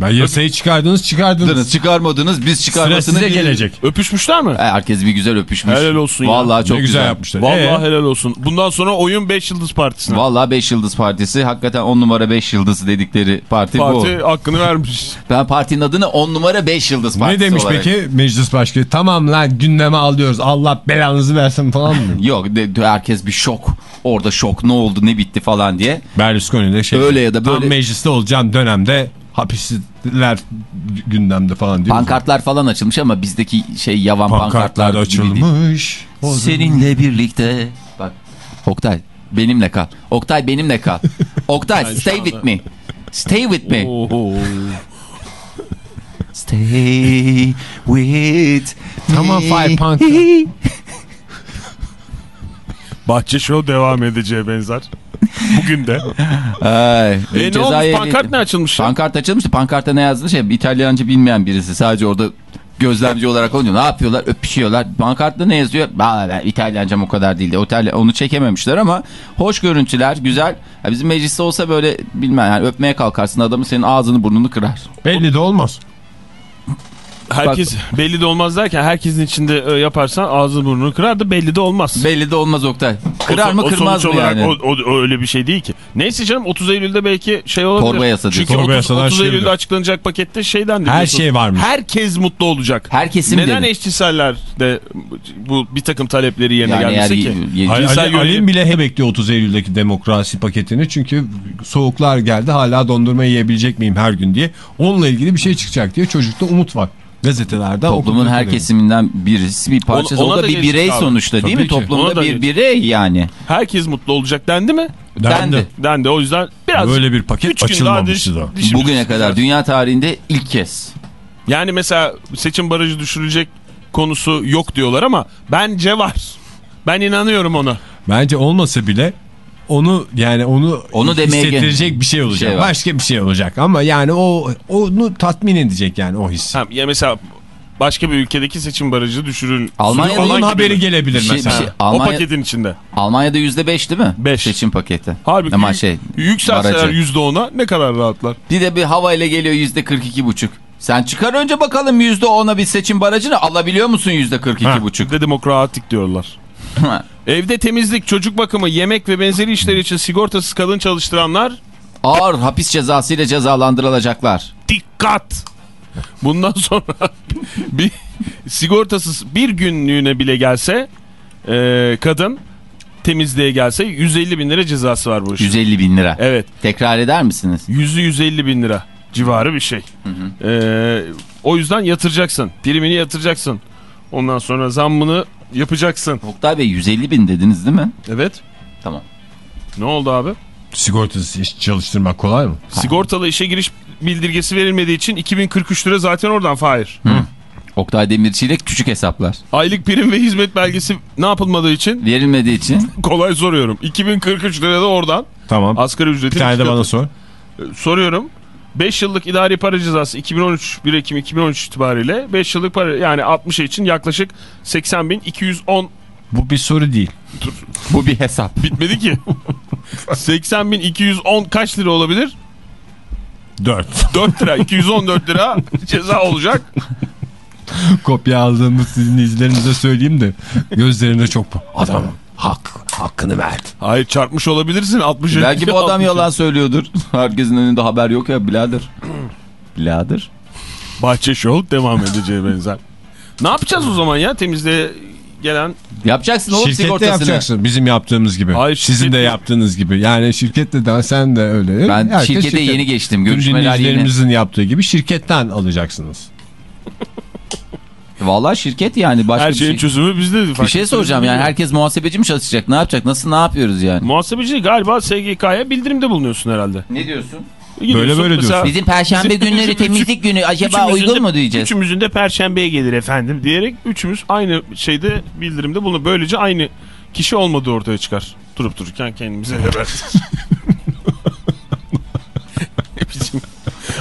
Ben yasayı çıkardınız çıkardınız. Çıkarmadınız biz Sıra çıkarmasını size değil. gelecek. Öpüşmüşler mi? Herkes bir güzel öpüşmüş. Helal olsun ya. Vallahi çok ne güzel, yapmışlar. Vallahi Ee? helal olsun. Bundan sonra oyun 5 Yıldız Partisi'ne. Vallahi 5 yıldız partisi hakikaten 10 numara 5 yıldız dedikleri parti, Parti bu. hakkını vermiş. *laughs* Ben partinin adını 10 numara 5 yıldız Ne partisi demiş olarak. peki meclis başkanı? Tamam lan gündeme alıyoruz. Allah belanızı versin falan mı? *laughs* Yok de, de- herkes bir şok. Orada şok ne oldu ne bitti falan diye. Berlusconi de şey. Öyle ya da böyle- Tam mecliste olacağım dönemde hapisler gündemde falan diyor. Pankartlar falan açılmış ama bizdeki şey yavan pankartlar, Pankartlar açılmış. Seninle birlikte. Bak Oktay benimle kal. Oktay benimle kal. *laughs* Oktay stay with me. Stay with me. Stay with me. Tamam, fire punk. *laughs* Bahçe Show devam edeceğe benzer. *laughs* Bugün de. Ay, E ne olmuş? Pankart ne açılmış? Pankart açılmıştı. Pankartta ne yazdığını şey İtalyanca bilmeyen birisi. Sadece orada gözlemci olarak oluyor. Ne yapıyorlar? Öpüşüyorlar. Pankartta ne yazıyor? Ben İtalyancam o kadar değildi. Otel, onu çekememişler ama hoş görüntüler, güzel. Ya bizim mecliste olsa böyle bilmem yani öpmeye kalkarsın adamı senin ağzını burnunu kırar. Belli de olmaz. Herkes belli de olmaz derken herkesin içinde e, yaparsan ağzını burnunu kırar da belli de olmaz. Belli de olmaz Oktay. Kırar O- mı o kırmaz mı olarak yani? O, o- o öyle bir şey değil ki. Neyse canım 30 Eylül'de belki şey olabilir. Torba yasa. Çünkü Torba 30, yasadan 30 şey Eylül'de açıklanacak pakette şeyden Her şey var mı? Herkes mutlu olacak. Her kesim Neden dedi. eşcinseller de bu bir takım talepleri yerine Yani gelmesi ki? Cinsel Ali, bile he bekliyor 30 Eylül'deki demokrasi paketini. Çünkü soğuklar geldi hala dondurma yiyebilecek miyim her gün diye. Onunla ilgili bir şey çıkacak diye çocukta umut var. Gazetelerde Toplumun her kesiminden birisi bir parçası. Ona- ona o da da bir birey abi. sonuçta değil Tabii mi? ki. Ona Toplumda da bir birey yani. Herkes mutlu olacak dendi mi? Dendi. Dendi o yüzden biraz Böyle bir paket üç gün daha açılmamıştı da. Bugüne kadar dünya tarihinde ilk kez. Yani mesela seçim barajı düşürülecek konusu yok diyorlar ama bence var. Ben inanıyorum ona. Bence olmasa bile onu yani onu, Onu demeye hissettirecek bir şey olacak. şey var. Başka bir şey olacak ama yani o onu tatmin edecek yani o his. Ha, ya mesela başka bir ülkedeki seçim barajı düşürün. Almanya'da Onun haberi gelebilir şey- mesela. şey- O Almanya- paketin içinde. Almanya'da yüzde beş değil mi? Beş. Seçim paketi. Halbuki Ama şey yükselseler barajı. yüzde ona ne kadar rahatlar. Bir de bir havayla geliyor yüzde kırk iki buçuk. Sen çıkar önce bakalım yüzde ona bir seçim barajını alabiliyor musun yüzde kırk iki buçuk? Bir de demokratik diyorlar. *laughs* Evde temizlik, çocuk bakımı, yemek ve benzeri işler için sigortasız kadın çalıştıranlar Ağır hapis cezası ile cezalandırılacaklar. Dikkat! Bundan sonra *laughs* bir sigortasız bir günlüğüne bile gelse e, kadın temizliğe gelse 150 bin lira cezası var bu işin. 150 bin lira. Evet. Tekrar eder misiniz? Yüzü 150 bin lira civarı bir şey. Ee, o yüzden yatıracaksın. Primini yatıracaksın. Ondan sonra zammını yapacaksın. Oktay Bey 150 bin dediniz değil mi? Evet. Tamam. Ne oldu abi? Sigortasız iş çalıştırmak kolay mı? Sigortalı işe giriş bildirgesi verilmediği için 2043 lira zaten oradan Fahir. Oktay Demirci ile küçük hesaplar. Aylık prim ve hizmet belgesi ne yapılmadığı için Verilmediği için kolay soruyorum. 2043 lira da oradan Tamam. asgari ücretin Bir tane de bana sor. soruyorum. 5 yıllık idari para cezası 2013 1 Ekim 2013 itibariyle 5 yıllık para yani 60 için yaklaşık 80 bin 210 Bu bir soru değil. bu bir hesap. bitmedi ki. *laughs* 80 bin 210 kaç lira olabilir? 4. 4 lira 214 lira ceza olacak. Kopya aldığımız dinleyicilerimize söyleyeyim de gözlerinde çok adam hak hakkını verdi. Hayır çarpmış olabilirsin 60 Belki bu adam 60. yalan söylüyordur. *laughs* Herkesin önünde haber yok ya birader. *clears throat* Birader. Bahçe Show devam edeceği *laughs* benzer. Ne yapacağız o zaman ya temizliğe gelen Yapacaksın oğlum Şirkette sigortasını. yapacaksın bizim yaptığımız gibi. Hayır, Sizin de yaptığınız gibi. Yani şirkette de sen de öyle. Ben Herkes şirkete şirket- yeni geçtim. Görüşmeler yeni. yaptığı gibi şirketten alacaksınız. *laughs* Vallahi şirket yani. Başka her bir şeyin şey. çözümü bizde. Bir şey soracağım yani herkes muhasebeci mi çalışacak? Ne yapacak? Nasıl ne yapıyoruz yani? Muhasebeci galiba SGK'ya bildirimde bulunuyorsun herhalde. Ne diyorsun? Gidiyorsun böyle mesela- diyorsun. Bizim perşembe Bizim- günleri bizim- temizlik günü acaba uygun de- mu diyeceğiz? Üçümüzün de perşembeye gelir efendim diyerek üçümüz aynı şeyde bildirimde bunu böylece aynı kişi olmadığı ortaya çıkar. Durup dururken kendimize haber. *laughs* Bizim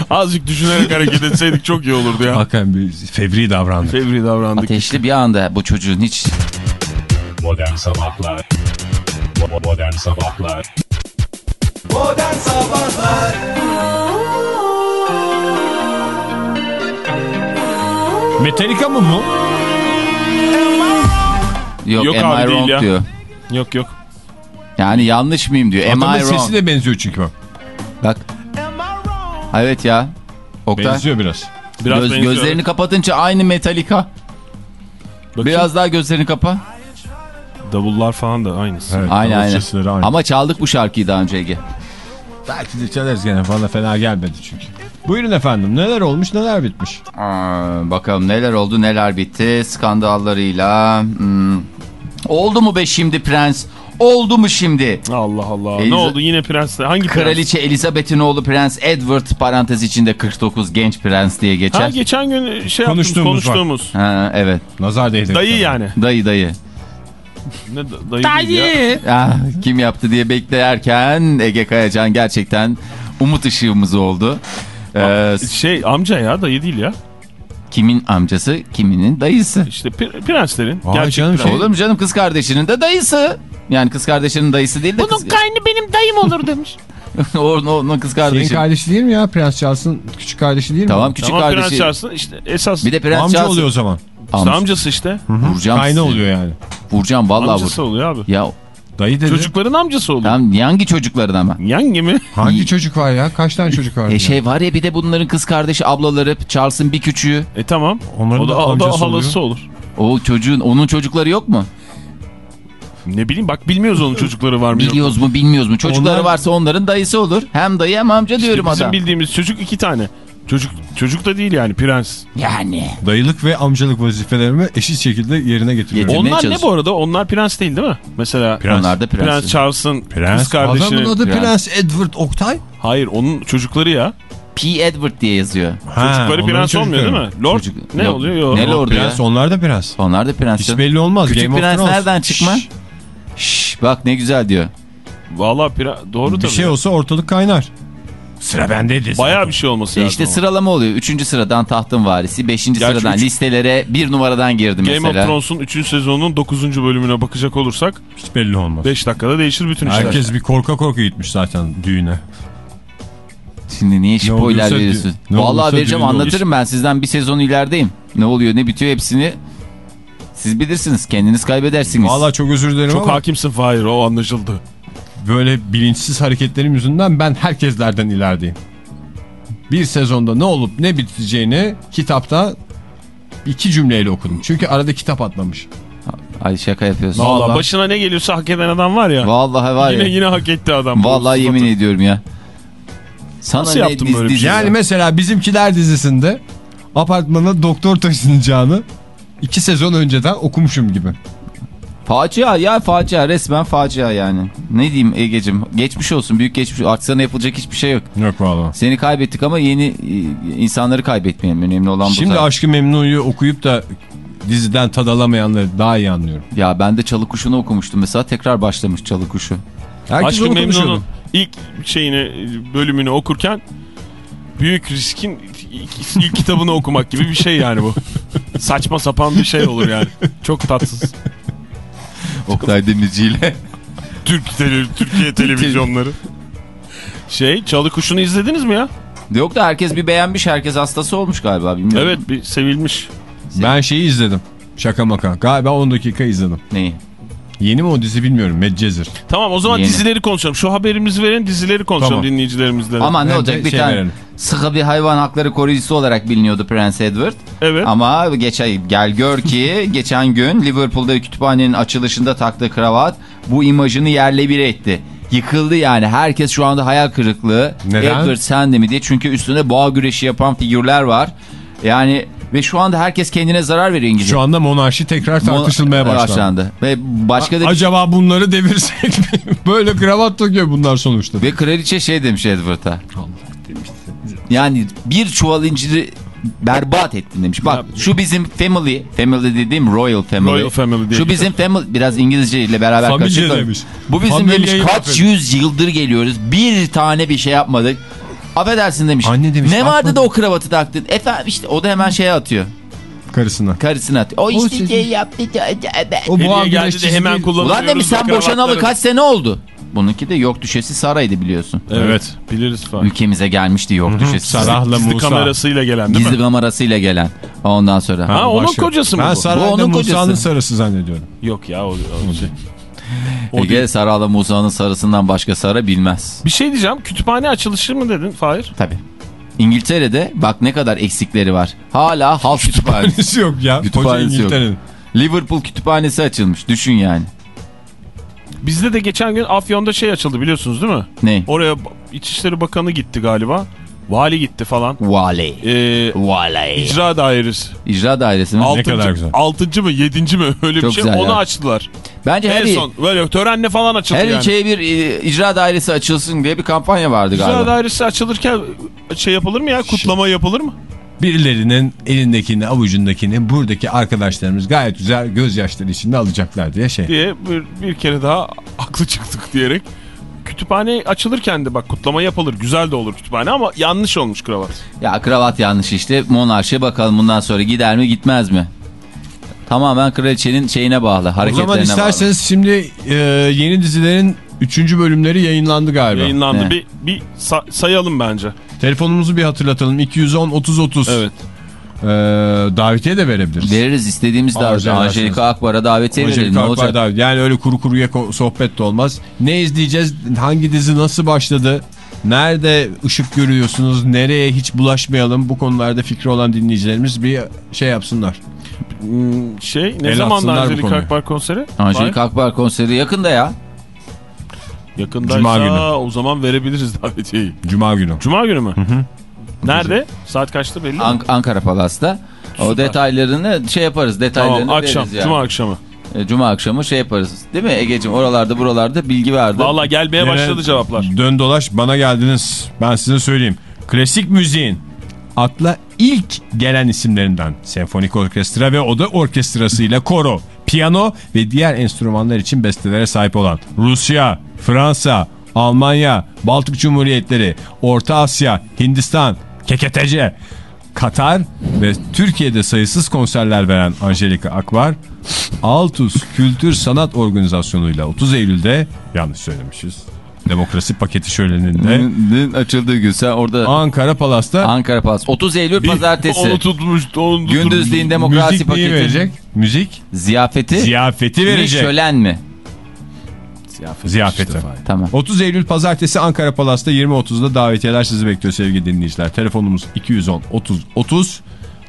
azıcık düşünerek hareket etseydik çok iyi olurdu ya. Hakikaten bir fevri davrandık. Fevri davrandık. Ateşli bir anda bu çocuğun hiç Modern Sabahlar Modern Sabahlar Modern Sabahlar Metallica mı bu? yok, Yok am abi I wrong ya. diyor. Yok yok. Yani yanlış mıyım diyor. Am Adamın I wrong? sesi de benziyor çünkü bak. Evet ya. Oktay. Benziyor biraz. Biraz Göz- benziyor. gözlerini kapatınca aynı Metallica. Bakayım. Biraz daha gözlerini kapa. Davullar falan da aynısı. Evet, aynen. sesleri aynı. Ama çaldık bu şarkıyı daha önce Ege. Belki de çalarız gene fazla fena gelmedi çünkü. Buyurun efendim neler olmuş neler bitmiş. Aa, bakalım neler oldu neler bitti skandallarıyla. Hmm. Oldu mu be şimdi prens? Oldu mu şimdi? Allah Allah. Eliza- Ne oldu yine prensle? Hangi prens? Kraliçe Elizabeth'in oğlu Prens Edward parantez içinde 49 genç prens diye geçer. Ha geçen gün şey Konuştuğumuz var. konuştuğumuz. Ha, evet. Nazar değdi. Dayı yani. Dayı dayı. Ne da- dayı, değil ya. Ah, kim yaptı diye beklerken Ege Kayacan gerçekten umut ışığımız oldu. Ee, Şey amca ya dayı değil ya. kimin amcası, kiminin dayısı. İşte prenslerin. Vay gerçek canım, prens. şey- Olur mu canım kız kardeşinin de dayısı. Yani kız kardeşinin dayısı değil de kız, kaynı benim dayım olur demiş. *laughs* onun, onun kız Senin kardeşi. kardeşi değil mi ya Prens Charles'ın küçük kardeşi değil mi? Tamam küçük Tamam prens kardeşi. Charles'ın işte esas Bir de prens Amca Charles- oluyor o zaman. Amca. amcası işte. Vuracağım Kayna sizi. oluyor yani. Vuracağım vallahi Amcası vur. oluyor abi. Ya Dayı dedi. Çocukların amcası oluyor. tamam hangi çocukların ama? Yan gibi. Hangi *laughs* çocuk var ya? Kaç tane çocuk var? E ya? şey var ya bir de bunların kız kardeşi ablaları Charles'ın bir küçüğü. E tamam. Onların o da, da o da amcası halası olur. O çocuğun onun çocukları yok mu? Ne bileyim bak bilmiyoruz onun çocukları var mı yok. mu. Biliyoruz mu bilmiyoruz mu? Çocukları Onlar- varsa onların dayısı olur. Hem dayı hem amca İşte diyorum bizim adam. bildiğimiz çocuk iki tane. Çocuk çocuk da değil yani prens. Yani. Dayılık ve amcalık vazifelerimi eşit şekilde yerine getiriyorum. Onlar ne çalış. bu arada? Onlar prens değil değil mi? Mesela Prens. Onlar da prens. Prens Charles'ın Prens. kız kardeşi. Adamın adı Prens. Prens Edward Oktay. Hayır onun çocukları ya. P. Edward diye yazıyor. Çocukları onların prens olmuyor değil çocukları. mi? Lord Çocuk- ne Yok. oluyor? Yok. Ne lordu Prens ya? onlar da prens. Onlar da prens. Hiç belli olmaz. Küçük Game prens nereden çıkma? Şşş, Şşş, bak ne güzel diyor. Valla doğru Bir tabii. şey olsa ortalık kaynar. Sıra bendeydi. Bayağı bir şey olması E lazım. işte ama. sıralama oluyor. Üçüncü sıradan tahtın varisi. Beşinci Gerçi sıradan üç- listelere bir numaradan girdi Game mesela. of Thrones'un 3. sezonunun 9. bölümüne bakacak olursak Hiç belli olmaz. 5 dakikada değişir bütün işler. Herkes bir korka korka gitmiş zaten düğüne. Şimdi niye spoiler veriyorsun? Vallahi vereceğim olur. anlatırım ben sizden bir sezon ilerideyim. Ne oluyor ne bitiyor hepsini siz bilirsiniz kendiniz kaybedersiniz. Valla çok özür dilerim Çok ama hakimsin Fahir o anlaşıldı. böyle bilinçsiz hareketlerim yüzünden ben herkeslerden ilerideyim. Bir sezonda ne olup ne biteceğini kitapta iki cümleyle okudum. Çünkü arada kitap atlamış. Ay şaka yapıyorsun. Vallahi Vallahi. başına ne geliyorsa hak eden adam var ya. Vallahi var yine ya. yine hak etti adam. Vallahi yemin ediyorum ya. Sana Nasıl diz- böyle bir şey Yani mesela bizimkiler dizisinde apartmana doktor taşınacağını iki sezon önceden okumuşum gibi. Facia ya facia resmen facia yani. Ne diyeyim Ege'cim geçmiş olsun büyük geçmiş Artık sana yapılacak hiçbir şey yok. Yok valla. Seni kaybettik ama yeni e, insanları kaybetmeyelim. Önemli olan bu. Şimdi. Aşkı Memnu'yu okuyup da diziden tad alamayanları daha iyi anlıyorum. Ya ben de Çalı Kuşu'nu okumuştum mesela tekrar başlamış Çalı Kuşu. Herkes Aşkı Memnun'un ilk şeyini bölümünü okurken büyük riskin ilk, ilk kitabını okumak gibi bir şey yani bu. *laughs* Saçma sapan bir şey olur yani. Çok tatsız. Oktay Demirci ile. Türk tele, Türkiye televizyonları. Şey Çalı Kuşu'nu izlediniz mi ya? Yok da herkes bir beğenmiş herkes hastası olmuş galiba bilmiyorum. Evet bir sevilmiş. Ben şeyi izledim. Şaka maka. Galiba 10 dakika izledim. Neyi? Yeni mi o dizi bilmiyorum. Medcezir. Tamam o zaman Yeni. dizileri konuşalım. Şu haberimizi verin dizileri konuşalım Tamam. dinleyicilerimizle. Ama ne olacak bir şey tane verelim. sıkı bir hayvan hakları koruyucusu olarak biliniyordu Prens Edward. Evet. Ama geçen gel gör ki *laughs* geçen gün Liverpool'da kütüphanenin açılışında taktığı kravat bu imajını yerle bir etti. Yıkıldı yani. Herkes şu anda hayal kırıklığı. Neden? Edward sen de mi diye. Çünkü üstünde boğa güreşi yapan figürler var. Yani ve şu anda herkes kendine zarar veriyor İngilizce. Şu anda monarşi tekrar tartışılmaya başlandı. Ve başka da Acaba bunları devirsek mi? *laughs* Böyle kravat takıyor bunlar sonuçta. Ve kraliçe şey demiş Edward'a. Yani bir çuval inciri berbat ettin demiş. Bak şu bizim family, family dediğim royal family. Royal family Şu bizim family biraz İngilizce ile beraber Familya demiş. Bu bizim Familyayı demiş kaç yüz yıldır geliyoruz. Bir tane bir şey yapmadık. Affedersin demiş. Anne demiş, Ne vardı atmadım. da o kravatı taktın? Efendim işte o da hemen şeye atıyor. Karısına. Karısına atıyor. O işte sizin- şey yaptı. O Hediye geldi de hemen kullanıyoruz. Ulan demiş sen boşanalı kaç sene oldu? Bununki de yok düşesi Saray'dı biliyorsun. Evet biliriz falan. Ülkemize gelmişti yok düşesi. Sarah'la Gizli Musa. kamerasıyla gelen değil Gizli mi? kamerasıyla gelen. Ondan sonra. Ha, onun başka. kocası mı Ben bu? Sarah'la Bu onun Musa'nın sarısı zannediyorum. Yok ya o, o şey. Ege. Saray'la Musa'nın sarısından başka Sara bilmez. Bir şey diyeceğim. Kütüphane açılışı mı dedin Fahir? Tabii. İngiltere'de bak ne kadar eksikleri var. Hala halk kütüphanesi. Kütüphanesi yok ya. Kütüphanesi yok. Liverpool kütüphanesi açılmış. Düşün yani. Bizde de geçen gün Afyon'da şey açıldı biliyorsunuz değil mi? Ne? Oraya İçişleri Bakanı gitti galiba. Vali gitti falan. Vale. Ee, Vale. icra dairesi. İcra dairesi mi? Altıncı, kadar güzel. Altıncı mı yedinci mi öyle Çok bir şey onu ya. açtılar. Bence her, en son böyle törenle falan açıldı her yani. ülkeye bir e, icra dairesi açılsın diye bir kampanya vardı İcra galiba. dairesi açılırken şey yapılır mı ya kutlama yapılır mı? Birilerinin elindekini avucundakini buradaki arkadaşlarımız gayet güzel gözyaşları içinde alacaklar diye şey. diye bir, bir kere daha haklı çıktık diyerek. Kütüphane açılırken de bak kutlama yapılır. Güzel de olur kütüphane ama yanlış olmuş kravat. Ya kravat yanlış işte. Monarşi bakalım bundan sonra gider mi gitmez mi? Tamamen kraliçenin şeyine bağlı. O Hareketlerine zaman isterseniz şimdi e, yeni dizilerin 3. bölümleri yayınlandı galiba. Yayınlandı. Ne? Bir, bir sa- sayalım bence. Telefonumuzu bir hatırlatalım. 210 30 30. Evet. E, davetiye de verebiliriz. Veririz istediğimiz davetiye. Angelika Akbar'a davetiye verelim. Öncelikle Ne AK olacak? Davet- Yani öyle kuru kuruya sohbet de olmaz. Ne izleyeceğiz? Hangi dizi nasıl başladı? Nerede ışık görüyorsunuz? Nereye hiç bulaşmayalım? Bu konularda fikri olan dinleyicilerimiz bir şey yapsınlar. Hmm, Şey ne El zamandı Angelika. Akbar konseri? Angelika Akbar konseri yakında ya. Yakındaysa Cuma günü. o zaman verebiliriz davetiyeyi. Cuma günü. Cuma günü mü? Nerede? Saat kaçta belli mi? Ank- Ankara Palas'ta. O detaylarını şey yaparız. Detaylarını Tamam akşam. yani. Cuma akşamı. E, Cuma akşamı şey yaparız. Değil mi Ege'ciğim? Oralarda buralarda bilgi verdi. Valla gelmeye Gene başladı cevaplar. Dön dolaş bana geldiniz. Ben size söyleyeyim. Klasik müziğin akla ilk gelen isimlerinden senfonik orkestra ve oda orkestrası ile koro, piyano ve diğer enstrümanlar için bestelere sahip olan Rusya, Fransa, Almanya, Baltık Cumhuriyetleri, Orta Asya, Hindistan, KKTC, Katar ve Türkiye'de sayısız konserler veren Angelika Akbar, Altus Kültür Sanat Organizasyonu'yla 30 Eylül'de yanlış söylemişiz. Demokrasi paketi şöleninde açıldığı gün sen orada Ankara Palas'ta Ankara Palas. 30 Eylül pazartesi. Onu tutmuş. Onu Gündüzliğin demokrasi müzik paketi. verecek? Müzik Ziyafeti. ziyafeti verecek. şölen mi? Ziyafeti. Tamam. 30 Eylül Pazartesi Ankara Palas'ta 20.30'da davetiyeler sizi bekliyor sevgili dinleyiciler. Telefonumuz 210 30 30.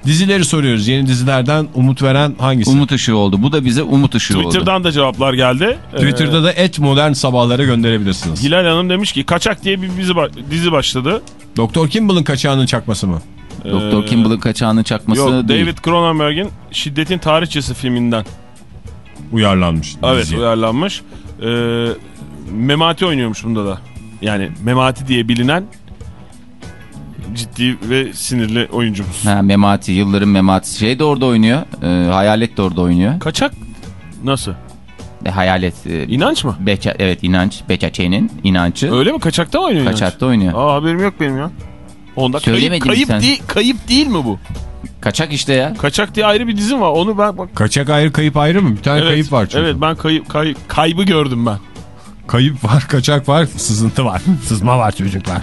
Dizileri soruyoruz. Yeni dizilerden umut veren hangisi? Umut ışığı oldu. Bu da bize umut ışığı oldu. Twitter'dan da cevaplar geldi. Twitter'da da et modern sabahlara gönderebilirsiniz. Hilal Hanım demiş ki Kaçak diye bir dizi, ba- dizi başladı. Doktor Kimball'ın kaçağının çakması mı? Doktor Ee, Kimball'ın kaçağının çakması Yok değil. David Cronenberg'in Şiddetin Tarihçesi filminden. Uyarlanmış. Evet diziye. uyarlanmış. Ee, Memati oynuyormuş bunda da. Yani Memati diye bilinen ciddi ve sinirli oyuncumuz. Ha, Memati, yılların Memati. Şey de orada oynuyor. E, Hayalet de orada oynuyor. Kaçak nasıl? E, Hayalet. E, İnanç mı? Beça, evet inanç. Beçaçe'nin inancı. Öyle mi? Kaçakta mı oynuyor İnanç? Kaçakta oynuyor. Aa haberim yok benim ya. Onda kayıp, Söylemedin kayıp, sen. değil, kayıp değil mi bu? Kaçak işte ya. Kaçak diye ayrı bir dizim var. Onu ben bak. Kaçak ayrı kayıp ayrı mı? Bir tane Evet, kayıp var çünkü. Evet ben kayıp, kayıp kaybı gördüm ben. Kayıp var, *laughs* kaçak var, sızıntı var. *laughs* Sızma var çocuklar.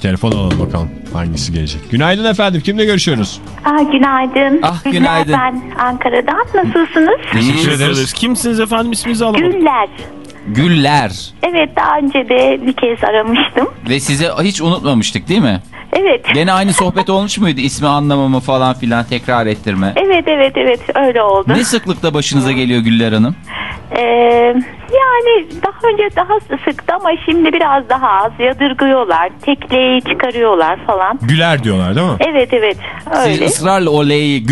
Telefon alalım bakalım hangisi gelecek. Günaydın efendim. Kimle görüşüyoruz? Aa, günaydın. Ah, Güller günaydın. Ben Ankara'dan. Nasılsınız? Teşekkür Nasıl ederiz. Kimsiniz efendim isminizi alamadım. Güller. Güller. Evet daha önce de bir kez aramıştım. Ve size hiç unutmamıştık değil mi? Evet. Gene aynı sohbet olmuş muydu? İsmi anlamamı falan filan tekrar ettirme. Evet evet evet öyle oldu. Ne sıklıkta başınıza geliyor Güller Hanım? Ee, yani daha önce daha sıktı ama şimdi biraz daha az yadırgıyorlar. Tekleyi çıkarıyorlar falan. Güler diyorlar değil mi? Evet evet Siz öyle. ısrarla oleyi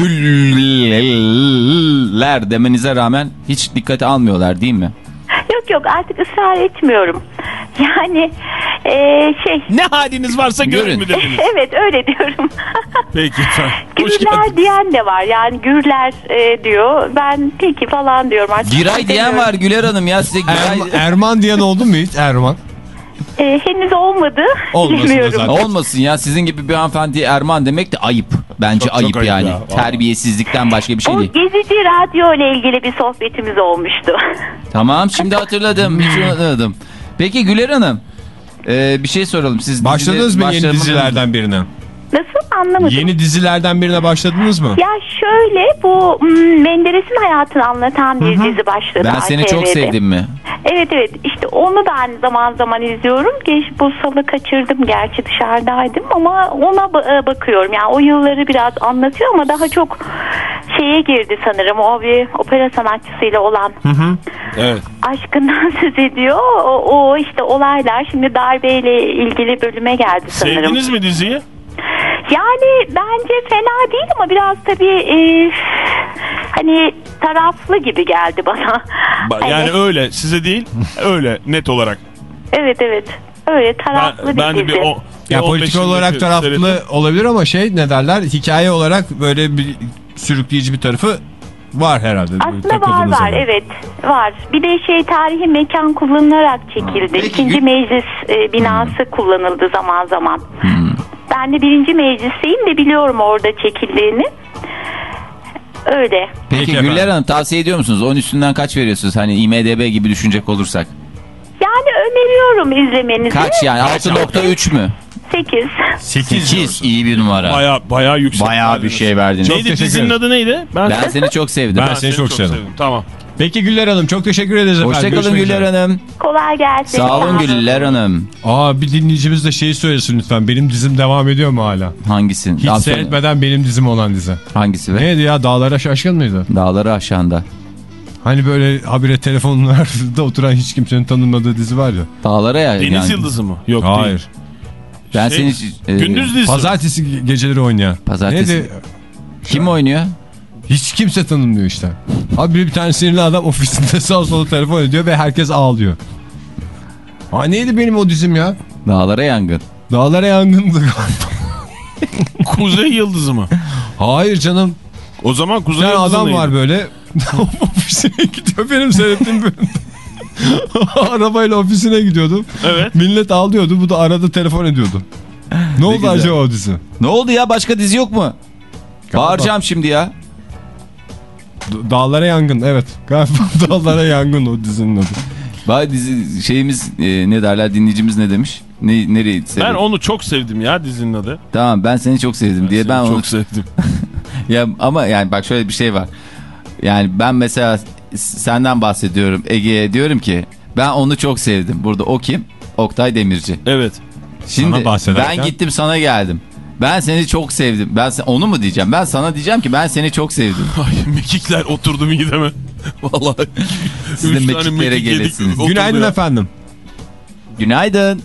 güller demenize rağmen hiç dikkate almıyorlar değil mi? Yok yok artık ısrar etmiyorum. *laughs* Yani ee, şey Ne haliniz varsa görün mü dediniz? *laughs* evet öyle diyorum. *laughs* Peki efendim. Hoş Gürler geldiniz. diyen de var yani gürler e, diyor. Ben peki falan diyorum artık. Giray diyen var Güler Hanım ya size Giray... Erman, Erman diyen oldu mu hiç? Erman. E, henüz olmadı. Olmasın. Olmasın ya sizin gibi bir hanımefendi Erman demek de ayıp. Bence Çok- çok ayıp, ayıp yani. ya, vallahi. Terbiyesizlikten başka bir şey O değil. gezici radyo ile ilgili bir sohbetimiz olmuştu. *laughs* Tamam şimdi hatırladım. Hiç unutmadım. Peki Güler Hanım. e, bir şey soralım. Siz Başladınız dizide mı yeni başlamadınız mı? dizilerden birine? Nasıl anlamadım. Yeni dizilerden birine başladınız mı? Ya şöyle bu hmm, Menderes'in hayatını anlatan bir dizi başladı. Ben seni çok sevdim mi? Evet evet işte onu ben zaman zaman izliyorum. Geç bu salı kaçırdım gerçi dışarıdaydım ama ona e, bakıyorum. Yani o yılları biraz anlatıyor ama daha çok şeye girdi sanırım. O bir opera sanatçısıyla olan Evet. aşkından *laughs* söz ediyor. O, o işte olaylar şimdi darbeyle ilgili bölüme geldi sanırım. Sevdiniz mi diziyi? Yani bence fena değil ama biraz tabii e, hani taraflı gibi geldi bana. Ba- Hani, Yani öyle size değil öyle net olarak. evet evet öyle taraflı Ben, ben de bir dizi. o Ya politik 15 olarak taraflı seyrettim. olabilir ama şey ne derler hikaye olarak böyle bir sürükleyici bir tarafı var herhalde. Aslında var var zaman. evet var. Bir de şey tarihi mekan kullanılarak çekildi. Peki, İkinci Gül- meclis e, binası kullanıldı zaman zaman. Ben de birinci meclisteyim de biliyorum orada çekildiğini. Öyle. Peki, Peki. Güller Hanım tavsiye ediyor musunuz? 10 üstünden kaç veriyorsunuz? Hani IMDB gibi düşünecek olursak. Yani öneriyorum izlemenizi. Kaç yani? 6.3 mü? 8. 8 8 iyi bir numara. Baya baya yüksek. Bayağı bir şey verdiniz. Çok Neydi dizinin adı neydi? Ben, Ben seni çok sevdim. Ben seni çok sevdim. Tamam. Peki Güller Hanım çok teşekkür ederiz efendim. Hoşçakalın Güller üzere. Hanım. Kolay gelsin. Sağ olun Güller Hanım. Aa bir dinleyicimiz de şeyi söylesin lütfen. Benim dizim devam ediyor mu hala? Hangisi? Hiç Daha sonra- seyretmeden benim dizim olan dizi. Hangisi be? Neydi ya Dağlara Şaşkın mıydı? Dağları aşağında. Hani böyle habire telefonlarda *laughs* oturan hiç kimsenin tanınmadığı dizi var ya. Dağlara ya. Deniz yani. Yıldızı mı? Yok Hayır. değil. Ben Şey, seni... e, Gündüz dizisi. Pazartesi geceleri oynayan. Pazartesi. Neydi? Kim oynuyor? Hiç kimse tanımıyor işte. Abi bir tane sinirli adam ofisinde *laughs* sağ sola telefon ediyor ve herkes ağlıyor. Ha neydi benim o dizim ya? Dağlara yangın. Dağlara yangındı. *laughs* Kuzey Yıldızı mı? Hayır canım. O zaman Kuzey Yıldızı adam neydi? var böyle. *laughs* ofisine gidiyor. Benim seyrettiğim bölüm. Arabayla ofisine gidiyordu. Evet. Millet ağlıyordu. Bu da arada telefon ediyordu. Ne oldu güzel. acaba o dizi? Ne oldu ya? Başka dizi yok mu? Bağıracağım şimdi ya. Dağlara yangın evet. Galiba *laughs* Dağlara yangın o dizinin adı. Bak dizi şeyimiz e, ne derler dinleyicimiz ne demiş? Ne nereyi Ben sevdin? onu çok sevdim ya dizinin adı. Tamam ben seni çok sevdim diye ben onu çok sevdim. *laughs* ya ama yani bak şöyle bir şey var. Yani ben mesela senden bahsediyorum Ege'ye diyorum ki Ben onu çok sevdim. Burada o kim? Oktay Demirci. Evet. Şimdi Sana bahsederken- ben gittim sana geldim. Ben seni çok sevdim. Ben sen, onu mu diyeceğim? Ben sana diyeceğim ki ben seni çok sevdim. *laughs* Ay mekikler oturdu mideme. *laughs* Vallahi. Siz de mekiklere gelesiniz. Günaydın ya. efendim. Günaydın.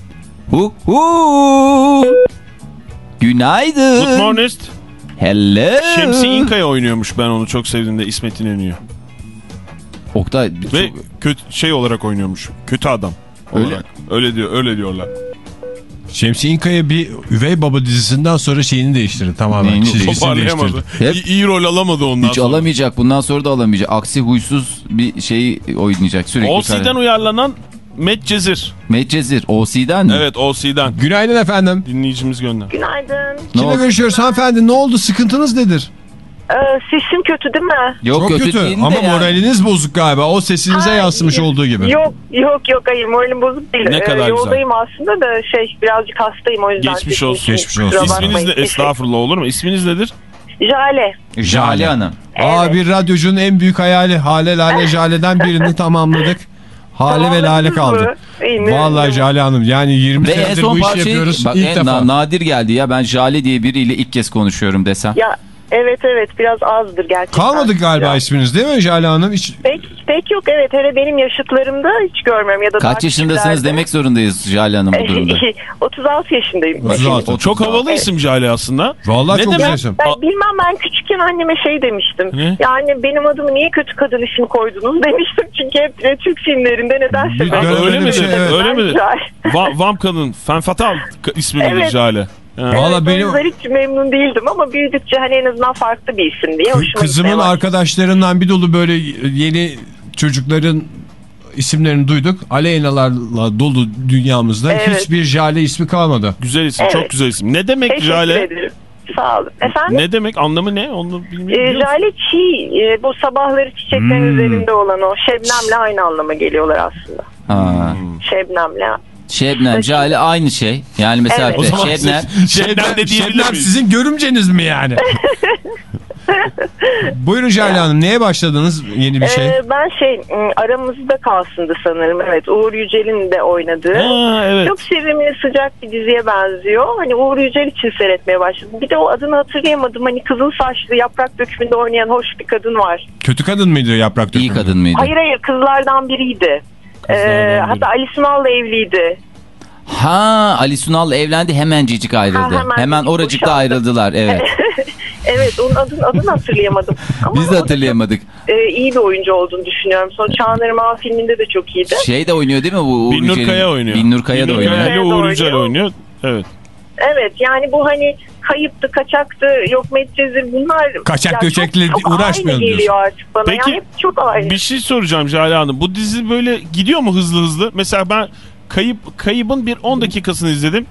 Hu hu. Günaydın. Good morning. Hello. Şemsi İnkaya oynuyormuş ben onu çok sevdiğimde İsmet İnönü'yü. Oktay Ve çok- kötü şey olarak oynuyormuş. Kötü adam. Öyle. Olarak. Öyle diyor, öyle diyorlar. Şemsi İnkaya bir Üvey Baba dizisinden sonra şeyini değiştirdi tamamen. Neyini Çizgisini değiştirdi. Hep- İyi, iyi rol alamadı ondan hiç sonra. alamayacak. Bundan sonra da alamayacak. Aksi huysuz bir şey oynayacak sürekli. OC'den uyarlanan Medcezir. Medcezir. OC'den mi? Evet OC'den. Günaydın efendim. Dinleyicimiz gönder. Günaydın. Kimle görüşüyoruz hanımefendi? Ne oldu? Sıkıntınız nedir? Ee, sesim kötü değil mi? Yok Çok kötü, kötü, değil de ama yani. moraliniz bozuk galiba. O sesinize Ha, yansımış olduğu gibi. Yok yok yok hayır moralim bozuk değil. Ne Ee, kadar güzel. Yoldayım aslında da şey birazcık hastayım o yüzden. Geçmiş olsun. için Geçmiş olsun. İsminiz ne? Estağfurullah olur mu? İsminiz nedir? Jale. Jale Hanım. Aa bir radyocunun en büyük hayali Hale Lale *laughs* Jale'den birini tamamladık. Hale ve Lale kaldı. Vallahi Jale Hanım yani 20 Ve en senedir son bu işi parçayı yapıyoruz. bak, İlk en defa. na- nadir geldi ya. Ben Jale diye biriyle ilk kez konuşuyorum desem. Ya evet evet biraz azdır gerçekten. Kalmadı galiba Biraz. isminiz değil mi Jale Hanım? Hiç... Pek, pek yok evet hele benim yaşıtlarımda hiç görmüyorum ya da Kaç yaşındasınız küçüklerde. demek zorundayız Jale Hanım bu durumda. *laughs* 36 yaşındayım. 36. Otuz- Çok havalı Evet. isim Jale aslında. Vallahi Ne çok demek? güzel isim. Ben bilmem ben küçükken anneme şey demiştim. Ne? Yani benim adımı niye kötü kadın ismi koydunuz demiştim. Çünkü hep e, Türk filmlerinde nedense. Bir ben- öyle mi? şey, evet. Öyle mi? Va Vamka'nın Fen Fatal ismi Evet. Jale? Evet, o benim hiç memnun değildim ama büyüdükçe hani en azından farklı bir isim diye hoşuma kızımın gitmeye başladı. arkadaşlarından bir dolu böyle yeni çocukların isimlerini duyduk. Aleynalarla dolu dünyamızda Evet. hiçbir Jale ismi kalmadı. Güzel isim, Evet. çok güzel isim. Ne demek Teşekkür Jale? ederim. Sağ olun. Efendim? Ne demek? Anlamı ne? Onu bilmiyorum. E, jale çiğ, e, bu sabahları çiçeklerin Hmm. üzerinde olan o şebnemle aynı anlama geliyorlar aslında. Ha. Şebnemle. Şebnem, Jale aynı şey. Yani mesela Evet. Zaman Şebnem. Şebnem de Şebnem sizin görümceniz mi yani? *laughs* Buyurun Jale Hanım neye başladınız yeni bir şey? Ee, ben şey m, aramızda kalsındı sanırım. Evet Uğur Yücel'in de oynadığı. Ha, evet. Çok sevimli sıcak bir diziye benziyor. Hani Uğur Yücel için seyretmeye başladım. Bir de o adını hatırlayamadım. Hani kızıl saçlı yaprak dökümünde oynayan hoş bir kadın var. Kötü kadın mıydı yaprak dökümü? İyi kadın mıydı? Hayır hayır kızlardan biriydi. Ee, hatta Ali Sunal'la evliydi. Ha Ali Sunal evlendi hemencecik ayrıldı. Ha, hemencik Hemen oracıkta ayrıldılar evet. *laughs* Evet onun adını, adını hatırlayamadım. Ama *laughs* Biz de hatırlayamadık. çok, e, iyi bir oyuncu olduğunu düşünüyorum. Sonra Çağan Irmak'ın filminde de çok iyiydi. Şey de oynuyor değil mi bu? Binnur Kaya oynuyor. Binnur Kaya da Binnur oynuyor. Kaya ile Kaya da Uğur Yücel oynuyor. Evet. Evet yani bu hani kayıptı, kaçaktı, yok Medcezir bunlar... Kaçak Ya göçekle uğraşmayalım Aynı geliyor artık bana. Peki, yani çok aynı. Bir şey soracağım Jale Hanım. Bu dizi böyle gidiyor mu hızlı hızlı? Mesela ben kayıp kaybın bir 10 dakikasını izledim.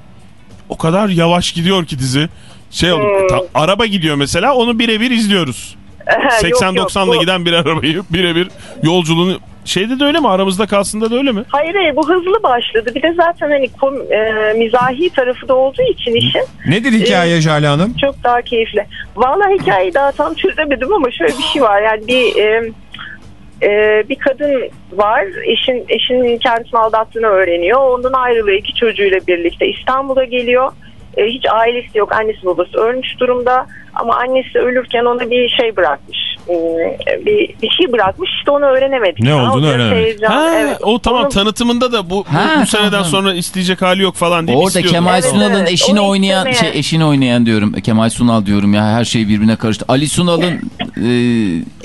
O kadar yavaş gidiyor ki dizi. Şey oldu. Hmm. ta- araba gidiyor mesela onu birebir izliyoruz. *laughs* Yok, yok, 80-90'la bu- giden bir arabayı birebir yolculuğunu şeyde de öyle mi? Aramızda kalsın da öyle mi? Hayır hayır bu hızlı başladı. Bir de zaten hani kom, e, mizahi tarafı da olduğu için işin Nedir hikaye Jale Hanım? çok daha keyifli. Vallahi hikayeyi daha tam çözemedim ama şöyle bir şey var. Yani bir e, e, bir kadın var. Eşin eşinin kendisini aldattığını öğreniyor. Ondan ayrılıyor iki çocuğuyla birlikte. İstanbul'a geliyor. E, hiç ailesi yok. Annesi babası ölmüş durumda. Ama annesi ölürken ona bir şey bırakmış. Hmm, Bir, bir şey bırakmış. İşte onu öğrenemedik. Ne Ha, olduğunu öğrenemedik. Ha, Evet. o tamam Onun- tanıtımında da bu, bu, Ha, bu seneden tamam. sonra isteyecek hali yok falan diye Orada. Kemal Evet, Sunal'ın evet. eşini Onu oynayan istemeye. şey eşini oynayan diyorum. Kemal Sunal diyorum ya her şey birbirine karıştı. Ali Sunal'ın *laughs* e,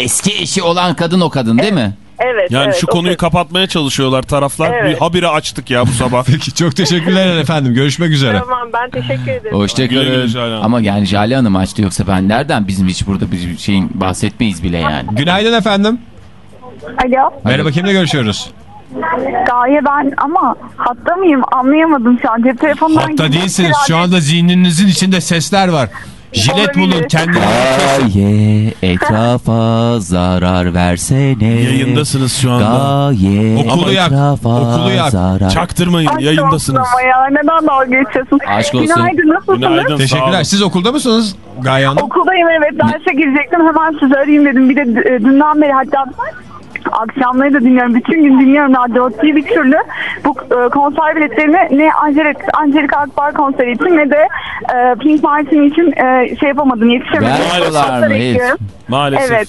eski eşi olan kadın o kadın değil mi? Evet, Yani evet, şu konuyu kapatmaya çalışıyorlar taraflar. Evet. Bir habire açtık ya bu sabah. *laughs* Peki çok teşekkürler *laughs* efendim. Görüşmek üzere. Tamam ben teşekkür ederim. Hoşçakalın. Ama yani Jale Hanım açtı yoksa ben nereden bizim hiç burada bir şeyin bahsetmeyiz bile yani. Günaydın efendim. Alo, Merhaba kimle görüşüyoruz? Gaye ben ama hatta mıyım anlayamadım şu an. Cep telefonundan Hatta değilsiniz. Şu anda zihninizin içinde sesler var. Jilet bulun kendinize. Gaye etrafa zarar versene. Yayındasınız şu anda. Gaye Okulu yak, etrafa okulu yak. zarar. Çaktırmayın Aşk yayındasınız. Ama ya neden dalga geçiyorsun? Aşk olsun. Günaydın nasılsınız? Günaydın. Teşekkürler. Siz okulda mısınız Gaye Hanım? Okuldayım evet derse girecektim hemen sizi arayayım dedim. Bir de e, dünden beri hatta Akşamları da dinliyorum. Bütün gün dinliyorum radyo Otlu'yu bir türlü. Bu e, konser biletlerini ne Angelik, Angelik Akbar konseri için ne de e, Pink Martin için e, şey yapamadım. Yetişemedim. Vermiyorlar mı? Hiç. Maalesef. Evet.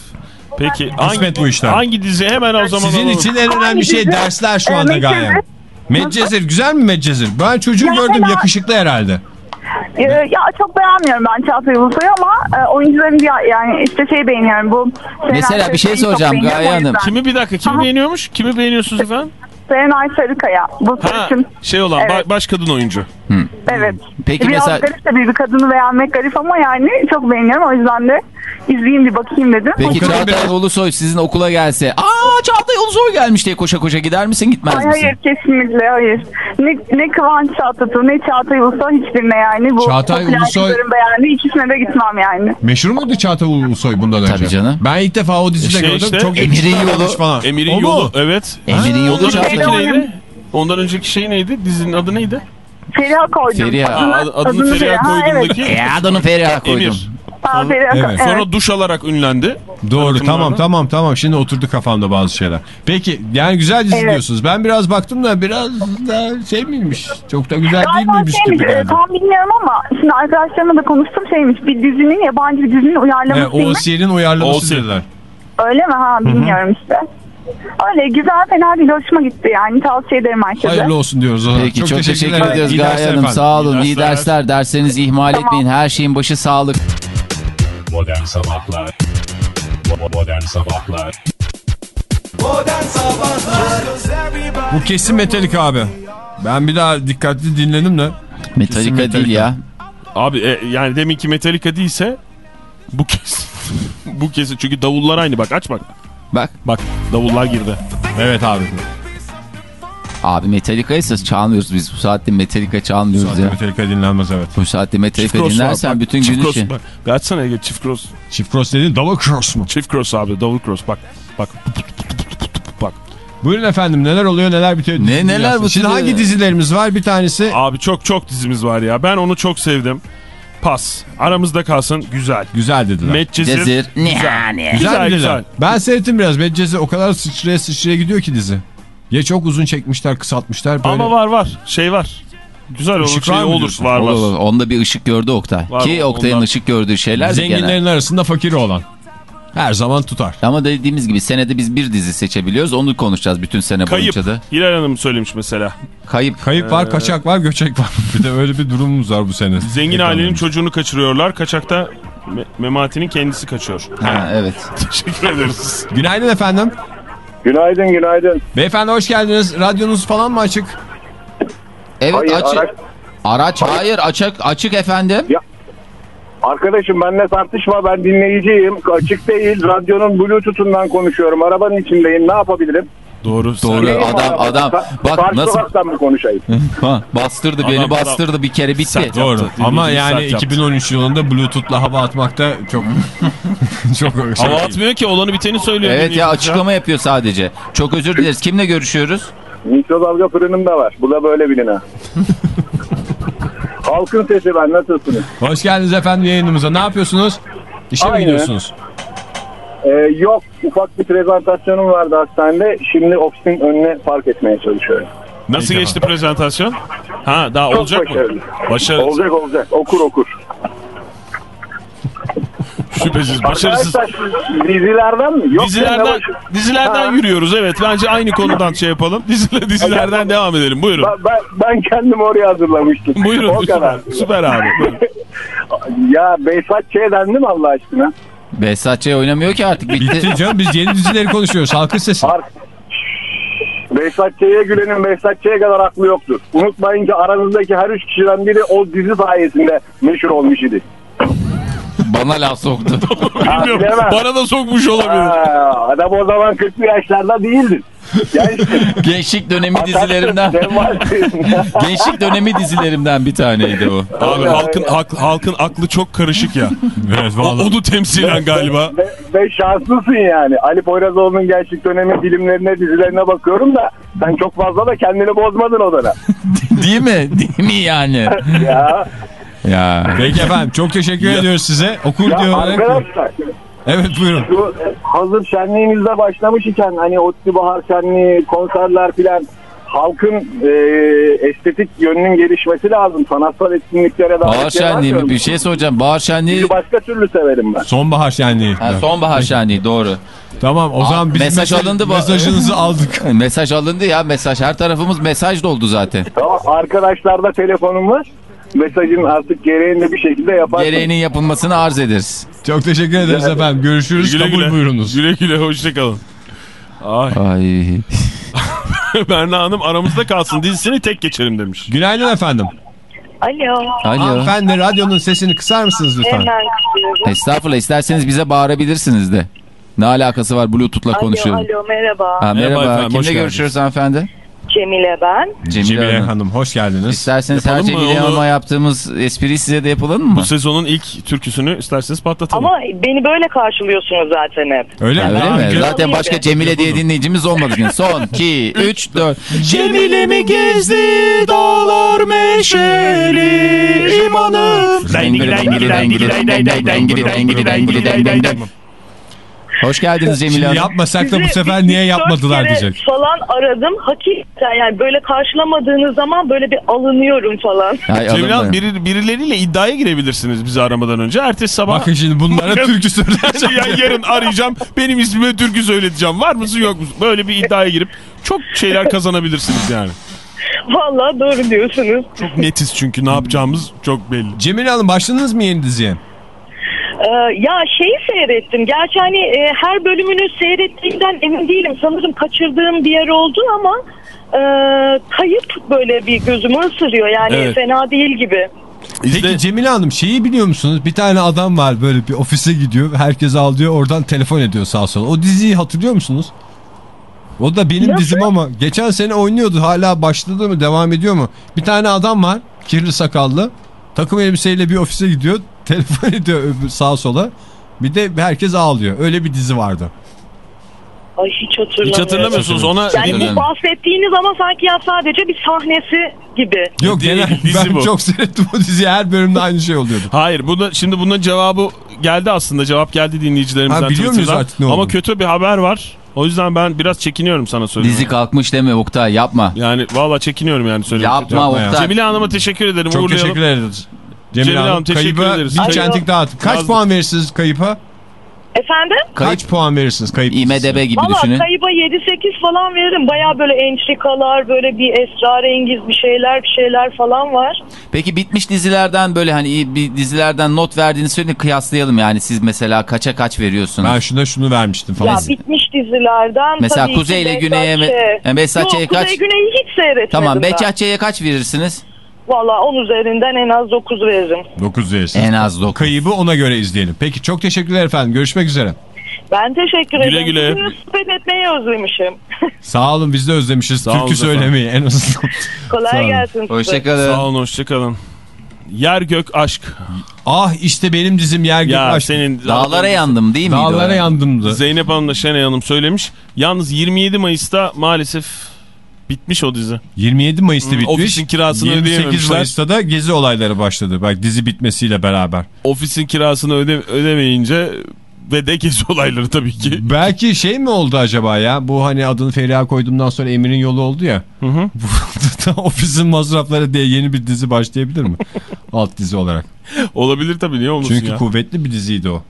Peki hangi, bu işler. hangi dizi hemen o zaman Sizin alalım. için en önemli şey Hangisi? dersler şu Ee, anda Medcezir. Gaye. Medcezir güzel mi Medcezir? Ben çocuğu Ya gördüm fena- yakışıklı herhalde. E, ya çok beğenmiyorum ben Çağatay Ulusoy'u ama e, oyuncuların bir yani işte şey beğeniyorum bu. Mesela bir şey soracağım Gaye Hanım. Kimi bir dakika kimi Aha. beğeniyormuş? Kimi beğeniyorsunuz efendim? Serenay Sarıkaya. Bu Ha, şey olan ba- Evet. baş kadın oyuncu. Evet. Peki Biraz mesela- garip tabii bir kadını beğenmek garip ama yani çok beğeniyorum. O yüzden de izleyeyim bir bakayım dedim. Peki Çağatay biraz- Ulusoy sizin okula gelse aa Çağatay Ulusoy gelmiş diye koşa koşa gider misin gitmez Ay, misin? hayır kesinlikle hayır. Ne, ne Kıvanç Çağatay ne Çağatay Ulusoy hiçbirine yani. Bu Çağatay Ulusoy- beğendiği ikisine de gitmem yani. Meşhur muydu Çağatay Ulusoy bundan önce? Tabii canım. Ben ilk defa o dizide Şey gördüm. işte, Çok Emir'in Yolu. falan. Emir'in yolu. Evet. Emir'in yolu Çağatay. neydi? Ondan önceki şey neydi? Dizinin adı neydi? Feriha koydum. Feriha. Adını- adını adını Feriha Ha, koyduğumdaki E adını Feriha koydum. Emir. Feriha, Evet. evet. Sonra duş alarak ünlendi. Doğru tamam tamam tamam şimdi oturdu kafamda bazı şeyler. Peki yani güzel dizi Evet. diyorsunuz. Ben biraz baktım da biraz da şey miymiş? Çok da güzel değil Galiba miymiş şeymiş, gibi e, geldi. tam bilmiyorum ama şimdi arkadaşlarımla da konuştum şeymiş bir dizinin yabancı bir dizinin E, uyarlamasıymış. OC'nin uyarlaması OC. dediler. Öyle mi ha bilmiyorum işte. Öyle güzel fena değil hoşuma gitti yani tavsiye ederim herkese. Hayırlı olsun diyoruz o zaman. Peki çok, teşekkür teşekkürler. ediyoruz Gaye dersler Hanım. Sağ olun. İyi İyi dersler. dersler. Derslerinizi ihmal Tamam. etmeyin. Her şeyin başı sağlık. Modern Sabahlar Modern Sabahlar Modern Sabahlar Bu kesin metalik abi. Ben bir daha dikkatli dinledim de. Metallica değil ya. Abi e, yani deminki Metallica değilse bu kesin. *laughs* bu kesin. Çünkü davullar aynı bak aç bak. Bak Bak davullar girdi. Evet abi. Abi Metallica'yı ise çalmıyoruz biz. Bu saatte Metallica çalmıyoruz Zaten ya. Metallica dinlenmez evet. Bu saatte Metallica var, dinlersen bak. bütün Çift gün cross, işi. Bak. Bir açsana Ege çift cross. Çift cross dediğin double cross mu? Çift cross abi davul cross bak. Bak. Bak. Buyurun efendim neler oluyor neler bitiyor. Ne, neler bu Şimdi hangi dizilerimiz var? Bir tanesi Abi çok çok dizimiz var ya. Ben onu çok sevdim. Pas. Aramızda kalsın. Güzel. güzel dediler. Medcezir. Cezir. Yani. güzel, güzel, güzel. Ben seyrettim biraz. Medcezir o kadar sıçraya sıçraya gidiyor ki dizi. Ya çok uzun çekmişler kısaltmışlar böyle. Ama var var. Şey var. Güzel olur. Işık Şey var olur. Var var. Olur. Onda bir ışık gördü Oktay. Var, Ki Oktay'ın ondan. ışık gördüğü şeyler de genel. Zenginlerin arasında fakiri olan. Her zaman tutar. Ama dediğimiz gibi senede biz bir dizi seçebiliyoruz. Onu konuşacağız bütün sene Kayıp. boyunca da. Hilal Hanım söylemiş mesela. Kayıp. Kayıp var, kaçak var, göçek var. *laughs* Bir de öyle bir durumumuz var bu sene. Zengin ailenin çocuğunu kaçırıyorlar. Kaçakta Me- Memati'nin kendisi kaçıyor. Ha, evet. *laughs* Teşekkür ederiz. Günaydın efendim. Günaydın günaydın. Beyefendi hoş geldiniz. Radyonuz falan mı açık? Evet Hayır, açık. araç- Araç hayır açık açık efendim. Arkadaşım benimle tartışma ben dinleyiciyim. Açık değil. Radyonun bluetooth'undan konuşuyorum. Arabanın içindeyim. Ne yapabilirim? Doğru. Doğru sen- adam adam bak Karşı nasıl sokaktan mı konuşayım? *laughs* ha, bastırdı beni Adam- bastırdı bir kere bitti. Sert Doğru. Yaptı, Ama dinleyici yani sert yaptı. 2013 yılında Bluetooth'la hava atmakta çok *laughs* çok şey Hava atmıyor ki olanı biteni söylüyor. Evet ya açıklama yapıyor sadece. Çok özür dileriz. Kimle görüşüyoruz? Mikrodalga fırınım da var. Bu da böyle biline. *laughs* Halkın sesi ben nasılsınız? Hoş geldiniz efendim yayınımıza. Ne yapıyorsunuz? İşe mi Aynı. gidiyorsunuz? Ee, yok ufak bir prezentasyonum vardı hastanede. Şimdi ofisin önüne park etmeye çalışıyorum. Nasıl geçti prezentasyon? Ha daha Çok olacak mı? başarılı. Başarılı. Olacak olacak. Okur okur. Şüphesiz. Başarısız. Arkadaşlar dizilerden mi? Yok, Dizilerden dizilerden Ha. yürüyoruz evet. Bence aynı konudan şey yapalım. Diziler, dizilerden *laughs* devam edelim. Buyurun. Ben, ben, ben kendimi oraya hazırlamıştım. Buyurun. O kadar. Süper, süper abi. *laughs* Ya Beysat Ç'ye dendi mi Allah aşkına? Behzatçı oynamıyor ki artık bitti. Bitti canım biz yeni dizileri konuşuyoruz. Halkın sesi. Ar Behzat Ç'ye gülenin Behzat Ç'ye kadar aklı yoktur. Unutmayın ki aranızdaki her üç kişiden biri o dizi sayesinde meşhur olmuş idi. Bana laf soktu. *laughs* Bilmiyorum. Bana da sokmuş olabilir. Ha, adam o zaman 40'lı yaşlarda değildi. Gençti. Gençlik dönemi dizilerimden. Sen varsın. *laughs* Gençlik dönemi dizilerimden bir taneydi o. Abi halkın hak- halkın aklı çok karışık ya. *laughs* Evet vallahi. onu temsilen galiba. ve, ve şanslısın yani. Ali Poyrazoğlu'nun gençlik dönemi filmlerine, dizilerine bakıyorum da sen çok fazla da kendini bozmadın o dönem. Değil mi? Değil mi yani? ya, Ya. Peki efendim çok teşekkür ediyoruz size. Okur ya diyor. arkadaşlar Evet buyurun. şu hazır şenliğimizde başlamış iken hani Otlu Bahar Şenliği, konserler filan halkın e, estetik yönünün gelişmesi lazım. Sanatsal etkinliklere Bahar davet şenliği mi? Bir şey soracağım. Bahar şenliği... Bizi başka türlü severim ben. Sonbahar şenliği. Ha, sonbahar şenliği doğru. Tamam o Aa, zaman biz mesaj mesaj, alındı mesajınızı *laughs* aldık. Mesaj alındı ya mesaj. Her tarafımız mesaj doldu zaten. Tamam arkadaşlarda telefonum var. Mesajın artık gereğini bir şekilde yaparsın. Gereğinin yapılmasını arz ederiz. Çok teşekkür ederiz efendim. Görüşürüz. Güle Kabul güle. buyurunuz. Güle güle hoşçakalın. Ay *laughs* Ay. *laughs* Berna Hanım aramızda kalsın dizisini tek geçelim demiş. Günaydın efendim. Alo. Alo. Hanımefendi radyonun sesini kısar mısınız lütfen? Hemen kısıyorum. Estağfurullah isterseniz bize bağırabilirsiniz de. Ne alakası var Bluetooth'la konuşuyorum. Alo, alo merhaba. Ha, merhaba. Merhaba efendim, Kimle görüşüyoruz hanımefendi? Cemile ben. Cemile, Cemile Hanım. Hanım hoş geldiniz. İsterseniz her Yapalım mı? Cemile Onu- Hanım'a yaptığımız espriyi size de yapalım mı? Bu sezonun ilk türküsünü isterseniz patlatalım. Ama beni böyle karşılıyorsunuz zaten hep. Öyle Ha, mi? öyle mi? Zaten başka Cemile diye dinleyicimiz olmadı. gün. Son 2, 3, 4. Cemile mi gezdi dağlar meşeli imanım. Hoş geldiniz Cemile Şimdi Hanım. yapmasak da bu Sizi sefer bir- niye bir yapmadılar kere diyecek. falan aradım. Hakikaten yani böyle karşılamadığınız zaman böyle bir alınıyorum falan. Ay, Cemile Hanım alındı. biri, birileriyle iddiaya girebilirsiniz bizi aramadan önce. Ertesi sabah Bakın şimdi bunlara *laughs* türkü *laughs* söyleyeceğim. ya yarın arayacağım. Benim ismime türkü söyleteceğim. Var mısın yok musun? Böyle bir iddiaya girip çok şeyler kazanabilirsiniz yani. Vallahi doğru diyorsunuz. Çok netiz çünkü ne yapacağımız çok belli. Cemile Hanım başladınız mı yeni diziye? Ee, ya şeyi seyrettim. Gerçi hani e, her bölümünü seyrettiğimden emin değilim. Sanırım kaçırdığım bir yer oldu ama e, kayıp böyle bir gözümü ısırıyor. Yani Evet. fena değil gibi. Peki Cemile Hanım şeyi biliyor musunuz? Bir tane adam var böyle bir ofise gidiyor. Herkes alıyor oradan telefon ediyor sağa sola. O diziyi hatırlıyor musunuz? O da benim Nasıl? dizim ama geçen sene oynuyordu. Hala başladı mı devam ediyor mu? Bir tane adam var kirli sakallı. Takım elbiseyle bir ofise gidiyor. *laughs* Telefon ediyor sağa sola. Bir de herkes ağlıyor. Öyle bir dizi vardı. Ay hiç hatırlamıyorum. Hiç hatırlamıyorsunuz ona. Yani bu bahsettiğiniz ama sanki ya sadece bir sahnesi gibi. Yok Değil, genel dizi ben bu. çok seyrettim o diziyi. Her bölümde aynı şey oluyordu. *laughs* Hayır bu da şimdi bunun cevabı geldi aslında cevap geldi dinleyicilerimizden Ha, biliyor muyuz artık ne Ama olduğunu? kötü bir haber var. O yüzden ben biraz çekiniyorum sana söylemeye. Dizi kalkmış deme Oktay yapma. Yani valla çekiniyorum yani söylemeye. Yapma yapma ya. Oktay. Cemile Hanım'a teşekkür ederim. Çok uğurlayalım. teşekkür ederiz. Cemile, Cemile Hanım, Hanım, teşekkür kayıba ederiz. bir çentik dağıtın. Kaç Yazdım. puan verirsiniz kayıpa? Efendim? Kaç puan verirsiniz kayıp IMDB gibi Valla düşünün. kayıba 7-8 falan veririm. Baya böyle entrikalar, böyle bir esrarengiz bir şeyler bir şeyler falan var. Peki bitmiş dizilerden böyle hani iyi bir dizilerden not verdiğinizi söyleyin kıyaslayalım yani siz mesela kaça kaç veriyorsunuz? Ben şuna şunu vermiştim falan. Ya bitmiş dizilerden Mesela Kuzey ile Güney'e Yok, kaç? Kuzey Güney'i hiç seyretmedim Tamam ben. Behçetçi'ye kaç verirsiniz? Valla 10 üzerinden en az 9 veririm. 9 verirsiniz. En az 9. Kaybı ona göre izleyelim. Peki çok teşekkürler efendim. Görüşmek üzere. Ben teşekkür Güle ederim. güle. Sizinle sohbet etmeyi özlemişim. *laughs* Sağ olun biz de özlemişiz. Sağ Türkü söylemeyi en azından. Kolay gelsin size. Hoşçakalın. Sağ olun hoşçakalın. Yer gök aşk. ah işte benim dizim yer gök Ya aşk. senin Dağlara yandım değil miydi? o? Dağlara yandımdı. Zeynep Hanım da Şenay Hanım söylemiş. Yalnız 27 Mayıs'ta maalesef bitmiş o dizi. 27 Mayıs'ta bitmiş. ofisin kirasını 28 ödeyememişler. Mayıs'ta da gezi olayları başladı. Bak dizi bitmesiyle beraber. Ofisin kirasını öde, ödemeyince ve de gezi olayları tabii ki. Belki şey mi oldu acaba ya? Bu hani adını Feriha koyduğumdan sonra Emir'in yolu oldu ya. Hı hı. *laughs* Ofisin masrafları diye yeni bir dizi başlayabilir mi? *laughs* Alt dizi olarak. Olabilir tabii niye olmasın Çünkü ya. kuvvetli bir diziydi o.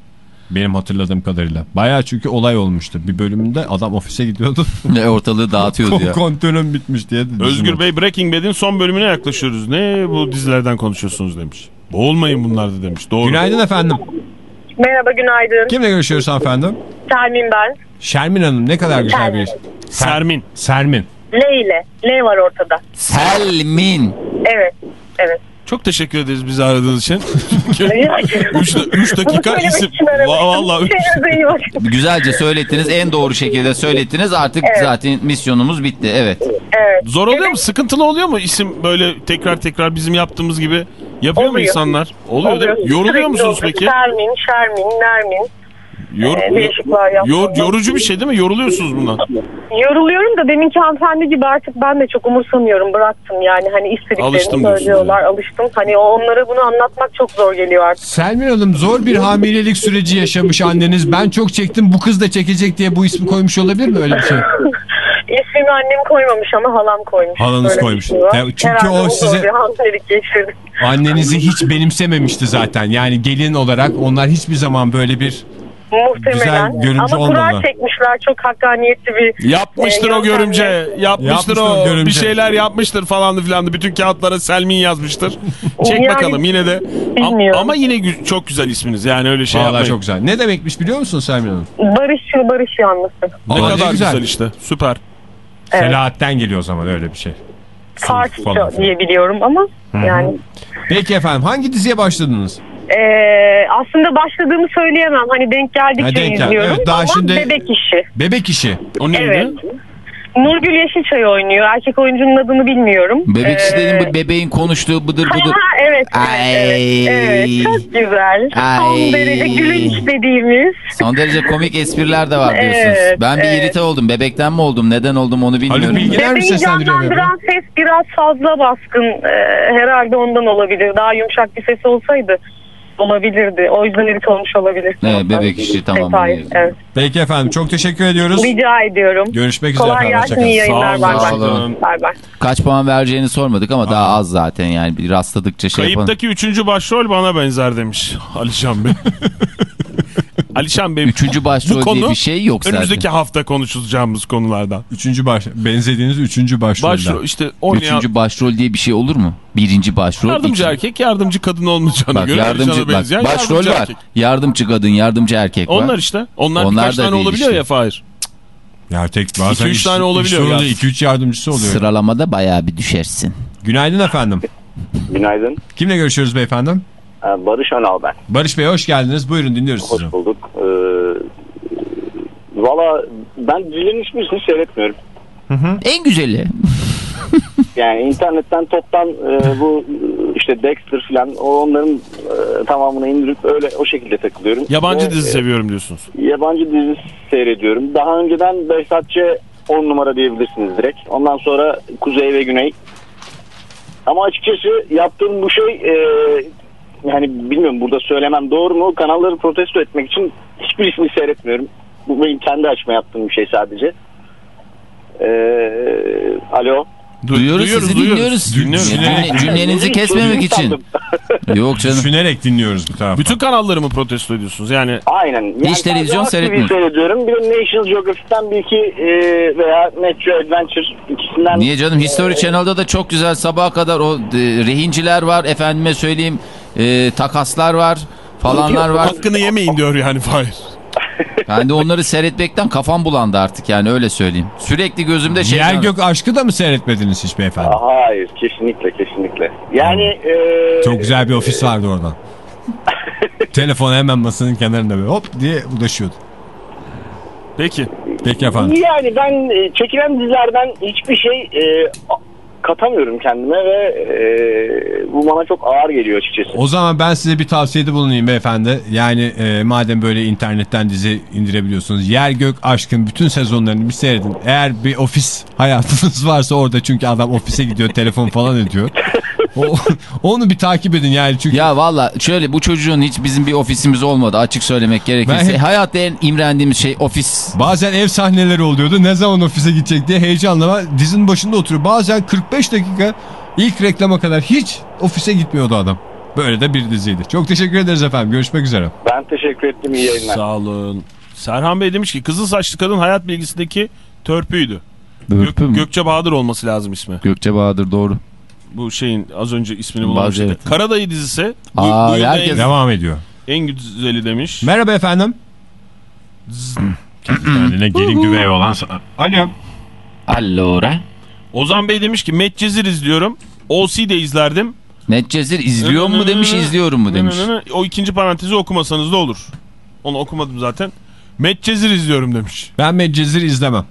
Benim hatırladığım kadarıyla. Bayağı çünkü olay olmuştu. Bir bölümünde adam ofise gidiyordu. *laughs* Ne ortalığı dağıtıyordu ya. Kontörüm bitmiş diye. Özgür Bey Breaking Bad'in son bölümüne yaklaşıyoruz. Ne bu dizilerden konuşuyorsunuz demiş. Boğulmayın bunlarda demiş. Doğru. Günaydın efendim. Merhaba günaydın. Kimle görüşüyoruz hanımefendi? Termin ben. Şermin Hanım ne kadar güzel bir Sermin. Sermin. L ile. L var ortada. Selmin. Evet. Evet. Çok teşekkür ederiz bizi aradığınız için. *laughs* Rica ederim. 3 dakika isim. Vallahi. Güzelce söylettiniz. En doğru şekilde söylettiniz. Artık zaten misyonumuz bitti. Evet. Evet. Zor oluyor mu? Sıkıntılı oluyor mu isim böyle tekrar tekrar bizim yaptığımız gibi yapıyor mu Oluyor. insanlar? Oluyor, değil mi? Yoruluyor Sürekli musunuz oluyor. peki? Şermin, Şermin, Nermin. Yor, e, yaptım. yor- yorucu bir şey değil mi? Yoruluyorsunuz bundan. Yoruluyorum da deminki hanımefendi gibi artık ben de çok umursamıyorum bıraktım yani hani Alıştım istediklerini diyorsun söylüyorlar alıştım hani onlara bunu anlatmak çok zor geliyor artık. Selmin Hanım zor bir hamilelik süreci yaşamış anneniz. Ben çok çektim bu kız da çekecek diye bu ismi koymuş olabilir mi öyle bir şey? *laughs* İsmini annem koymamış ama halam koymuş. Halanız koymuş. şey. Ya çünkü Herhalde o size-. Annenizi hiç benimsememişti zaten. Yani gelin olarak onlar hiçbir zaman böyle bir Muhtemelen. Güzel görümce Ama kura olmadılar. çekmişler çok hakkaniyetli bir. Yapmıştır e, o görümce. Yapmıştır, Yapmıştır o. görümce. Bir şeyler yapmıştır falandı filandı. Bütün kağıtlara Selmin yazmıştır. *laughs* Çek Yani, bakalım yine de. Bilmiyorum. ama yine gü- çok güzel isminiz. Yani öyle şey Vallahi yapmayın. çok güzel. Ne demekmiş biliyor musun Selmin Hanım? Barış barış yanlısı. Ne Aa, ne kadar güzel. güzel. işte. Süper. Evet. Selahat'ten geliyor o zaman öyle bir şey. Falan. diye biliyorum ama yani. Peki efendim hangi diziye başladınız? E, aslında başladığımı söyleyemem. Hani denk geldikçe Ha, denk gel- izliyorum evet, daha ama şimdi- bebek işi. Bebek işi. O neydi? Evet. Nurgül Yeşilçay oynuyor. Erkek oyuncunun adını bilmiyorum. Bebek Ee, dediğin bu bebeğin konuştuğu bıdır Ha, bıdır. ha, evet, Ay. evet, evet. Çok güzel. Son Ay. derece gülünç dediğimiz. Son derece komik espriler de var diyorsunuz. Evet, ben bir evet. irite oldum. Bebekten mi oldum? Neden oldum onu bilmiyorum. Bilge- Gider mi Bebeği seslendiriyor canlandıran ses biraz fazla baskın. Ee, herhalde ondan olabilir. Daha yumuşak bir ses olsaydı olabilirdi. O yüzden irite olmuş olabilir. Evet, bebek işi, tamam. Evet. Peki efendim çok teşekkür ediyoruz. Rica ediyorum. Görüşmek üzere Kolay gelsin. iyi yayınlar. Sağ olun, Bay sağ olun. Bay bay. Kaç puan vereceğini sormadık ama daha az zaten yani bir rastladıkça şey yapalım. Kayıptaki üçüncü başrol bana benzer demiş *laughs* Alişan Bey. *laughs* Alişan Bey. Üçüncü başrol bu konu diye bir şey yok zaten. Önümüzdeki hafta konuşacağımız konulardan. Üçüncü baş, benzediğiniz üçüncü başrolden. Başrol işte oynayan Üçüncü başrol diye bir şey olur mu? Birinci başrol. yardımcı iki- erkek yardımcı kadın olmayacağına Bak göre yardımcı bak, benzeyen başrol yardımcı var. erkek. Yardımcı kadın, yardımcı erkek var. Onlar işte. Onlar, Onlar birkaç da tane olabiliyor işte. ya Fahir. Ya tek bazen İki, üç iş- tane olabiliyor iş sonunda ya. iki üç yardımcısı oluyor. Sıralamada bayağı bir düşersin. Günaydın efendim. Günaydın. Kimle görüşüyoruz beyefendi? Ee, Barış Önal ben. Barış Bey hoş geldiniz. Buyurun dinliyoruz sizi. Hoş bulduk. Ee, Valla ben dizilerin hiçbirisini seyretmiyorum. En güzeli. *laughs* Yani internetten toptan e, bu işte Dexter falan o onların e, tamamını indirip öyle o şekilde takılıyorum. Yabancı Ve, dizi e, seviyorum diyorsunuz. Yabancı dizi seyrediyorum. Daha önceden Behzatçı 10 numara diyebilirsiniz direkt. Ondan sonra Kuzey ve Güney. Ama açıkçası yaptığım bu şey e, yani bilmiyorum burada söylemem doğru mu? Kanalları protesto etmek için hiçbirisini seyretmiyorum. Bu benim kendi açma yaptığım bir şey sadece. E, alo. Du- Duyuyoruz, sizi dinliyoruz. Dinliyoruz. Cümle- cümlenizi kesmemek için. Yok canım. Düşünerek dinliyoruz bu taraftan. Bütün kanalları mı protesto ediyorsunuz? Yani Aynen. Yani Hiç televizyon seyretmiyorum. Seyrediyorum. Bir de National Geographic'ten bir iki e, veya Metro Adventure ikisinden. Niye canım History Channel'da da çok güzel sabaha kadar o e, rehinciler var efendime söyleyeyim e, takaslar var falanlar var. hakkını yemeyin diyor yani Fahir. Ben de onları seyretmekten kafam bulandı artık yani öyle söyleyeyim. Sürekli gözümde şey Yer gök aşkı da mı seyretmediniz hiç beyefendi? Hayır kesinlikle kesinlikle. Yani e, Çok güzel bir ofis vardı oradan. *laughs* Telefon hemen masanın kenarında böyle hop diye ulaşıyordu. Peki. Peki efendim. Yani ben e, çekilen dizilerden hiçbir şey e, katamıyorum kendime ve e, bu bana çok ağır geliyor açıkçası. O zaman ben size bir tavsiyede bulunayım beyefendi. Yani e, madem böyle internetten dizi indirebiliyorsunuz. Yer gök aşkın bütün sezonlarını bir seyredin. Eğer bir ofis *laughs* hayatınız varsa orada çünkü adam ofise gidiyor telefon falan ediyor. O, *laughs* onu bir takip edin yani çünkü Ya valla şöyle bu çocuğun hiç bizim bir ofisimiz olmadı açık söylemek gerekirse. Ben- Hayatta en imrendiğimiz şey ofis. bazen ev sahneleri oluyordu. Ne zaman ofise gidecek diye heyecanla dizinin başında oturuyor. Bazen 45 dakika ilk reklama kadar hiç ofise gitmiyordu adam. Böyle de bir diziydi. Çok teşekkür ederiz efendim. Görüşmek üzere. Ben teşekkür ettim iyi yayınlar. Sağ olun. Serhan Bey demiş ki kızıl saçlı kadın hayat bilgisindeki törpüydü. Gök, mü? Gökçe Bahadır olması lazım ismi. Gökçe Bahadır doğru. Bu şeyin az önce ismini bulamamıştık. evet. Karadayı dizisi. Bu, Aa, herkes- en, Devam ediyor. en güzeli demiş. Merhaba efendim. Kendine *laughs* gelin güvey olan Alo. Allora. Ozan Bey demiş ki Medcezir izliyorum. OC de izlerdim. Medcezir izliyor mu demiş izliyorum mu demiş. O ikinci parantezi okumasanız da olur. Onu okumadım zaten. Medcezir izliyorum demiş. Ben Medcezir izlemem.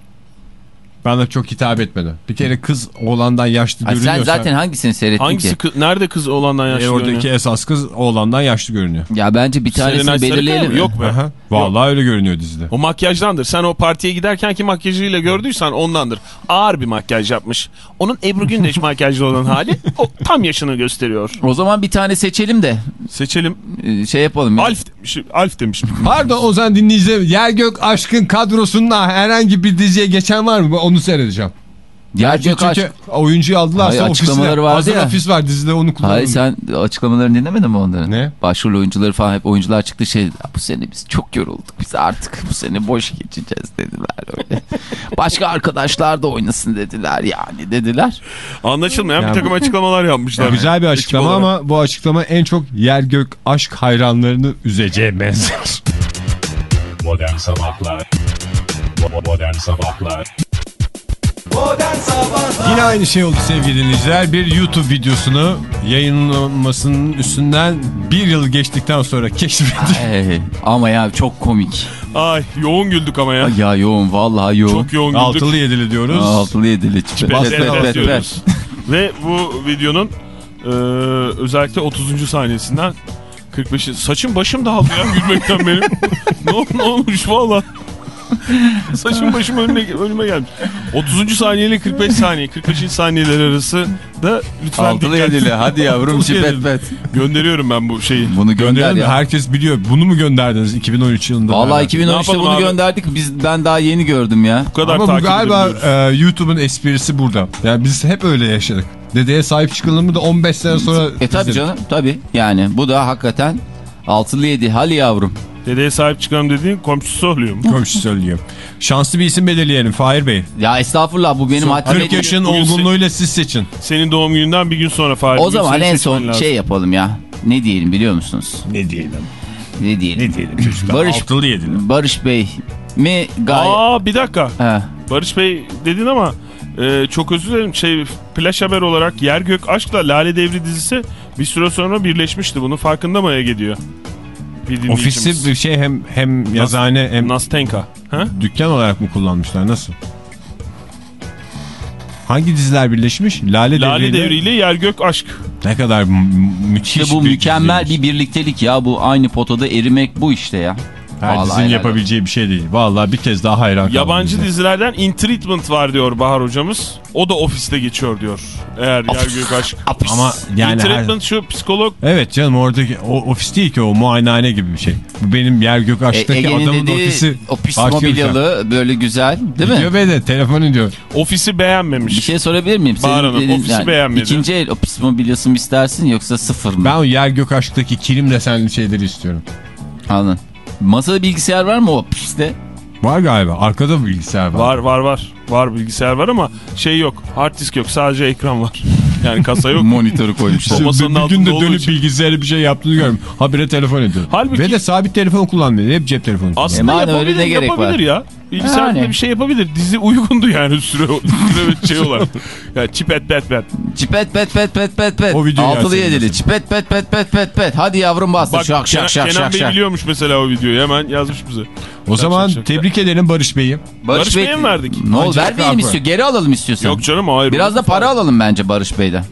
Bana çok hitap etmedi. Bir kere kız oğlandan yaşlı Ay, sen zaten hangisini seyrettin Hangisi ki? nerede kız olandan yaşlı E, oradaki görünüyor? esas kız oğlandan yaşlı görünüyor. Ya bence bir tanesini Serenay belirleyelim. mı? Yok be. Aha. Vallahi öyle görünüyor dizide. O makyajdandır. Sen o partiye giderken ki makyajıyla gördüysen ondandır. Ağır bir makyaj yapmış. Onun Ebru Gündeş *laughs* makyajlı olan hali o tam yaşını gösteriyor. O zaman bir tane seçelim de Seçelim. e, şey yapalım. ya. Alf demiş. Alf demiş. Pardon Ozan dinleyiciler. Yer Gök Aşk'ın kadrosunda herhangi bir diziye geçen var mı? Onu seyredeceğim. Yer Çünkü Aşk. oyuncuyu aldılarsa Hayır, ofisine. açıklamaları vardı Hazır ya. ofis var dizide onu kullanalım. Hayır sen açıklamalarını dinlemedin mi onların? Ne? Başrol oyuncuları falan hep oyuncular çıktı şey bu sene biz çok yorulduk biz artık bu sene boş geçeceğiz dediler öyle. *laughs* Başka arkadaşlar da oynasın dediler yani dediler. Anlaşılmayan Ya bir takım bu- açıklamalar yapmışlar. Ya güzel bir Ekip açıklama olarak. ama bu açıklama en çok Yer Gök Aşk hayranlarını üzeceğe benzer. Modern Sabahlar Modern Sabahlar Yine aynı şey oldu sevgili dinleyiciler. Bir YouTube videosunu yayınlanmasının üstünden bir yıl geçtikten sonra keşfedildi. Hey, ama ya çok komik. Ay yoğun güldük ama ya. Ay Ya yoğun vallahi yoğun. Çok yoğun güldük. Altılı yedili diyoruz. Altılı yedili. Pet, Bas- pet, pet. Ve bu videonun e, özellikle 30. saniyesinden 45. Saçım başım dağıldı ya gülmekten benim. *laughs* ne, ne olmuş valla. *laughs* Saçım başım önüme, önüme gelmiş. 30. saniye ile 45 saniye. 45. saniyeler arası da lütfen Altılı dikkat- yedili hadi yavrum çipet pet. Gönderiyorum ben bu şeyi. Bunu gönder ya. herkes biliyor. Bunu mu gönderdiniz 2013 yılında? Vallahi beraber? 2013'te Ne yapalım bunu abi? gönderdik. Biz ben daha yeni gördüm ya. Bu kadar Ama bu galiba e, YouTube'un esprisi burada. Yani biz hep öyle yaşadık. Dedeye sahip çıkılımı da 15 sene sonra E tabi canım tabi. Yani bu da hakikaten altılı yedi. Hadi yavrum. Dedeye sahip çıkalım dediğin komşusu oluyor mu? Komşu söylüyor. Şanslı bir isim belirleyelim Fahir Bey. Ya estağfurullah bu benim haddim 40 ettiğim- yaşın olgunluğuyla siz seçin. Senin doğum gününden bir gün sonra Fahri. O zaman en son lazım. şey yapalım ya. Ne diyelim biliyor musunuz? Ne diyelim? Ne diyelim? Ne diyelim? *laughs* Barış- Altılı yedili. Barış Bey mi gayet... Aa bir dakika. He. Barış Bey dedin ama e, çok özür dilerim. Şey, flash haber olarak Yer Gök Aşk'la Lale Devri dizisi bir süre sonra birleşmişti. Bunun farkında mı Ege diyor? Bir. Ofisi bir şey hem hem yazıhane hem Nastenka. Ha? dükkan olarak mı kullanmışlar nasıl? Hangi diziler birleşmiş? Lale, Lale Devri'yle Devri ile Yer Gök Aşk. ne kadar mü- müthiş İşte bu bir mükemmel diziymiş. bir birliktelik ya. Bu aynı potada erimek bu işte ya. Her Vallahi yapabileceği bir şey değil. Vallahi bir kez daha hayran kaldım. Yabancı bize. dizilerden In Treatment var diyor Bahar hocamız. O da ofiste geçiyor diyor. Eğer Yer Gök Aşk. Ama In yani her... Treatment şu psikolog Evet canım oradaki o ofis değil ki o muayenehane gibi bir şey. Bu benim yer gök E, aşktaki Ege'nin adamın dediği ofisi. ofis mobilyalı böyle güzel değil mi? Diyor be de telefon ediyor. ofisi beğenmemiş. Bir şey sorabilir miyim? Bahar Hanım, ofisi beğenmedi. İkinci el ofis mobilyası mı istersin yoksa sıfır mı? Ben o yer gök aşktaki kilim desenli şeyleri istiyorum. Anladın. Masada bilgisayar var mı o ofiste? Var galiba. Arkada bilgisayar var. Var var var. Var bilgisayar var ama şey yok. Hard disk yok. Sadece ekran var. *laughs* Yani kasa yok. Monitörü koymuşlar. Masanın bir gün de dönüp için. bilgisayarı bir şey yaptığını görüyorum. Habire telefon ediyor. Halbuki- Ve de sabit telefon kullanmıyor. Hep cep telefonu kullanıyor. Aslında E, öyle yapabilir, ne gerek yapabilir var? ya. Bilgisayarda Yani. bir şey yapabilir. Dizi uygundu yani süre, süre şey olarak. *laughs* Ya çipet pet pet. Çipet pet pet pet pet pet. O videoyu Altılı yedili. Çipet pet pet pet pet pet. Hadi yavrum bastır. Bak şak Kenan, şak şak Kenan şak Bey şak. biliyormuş mesela o videoyu. Hemen yazmış bize. O zaman şak, şak. tebrik edelim Barış Bey'i. Barış Bey'e mi verdik? Ne oldu? Vermeyelim istiyor. Geri alalım istiyorsan. Yok canım hayır. Biraz da para alalım bence Barış Bey'den.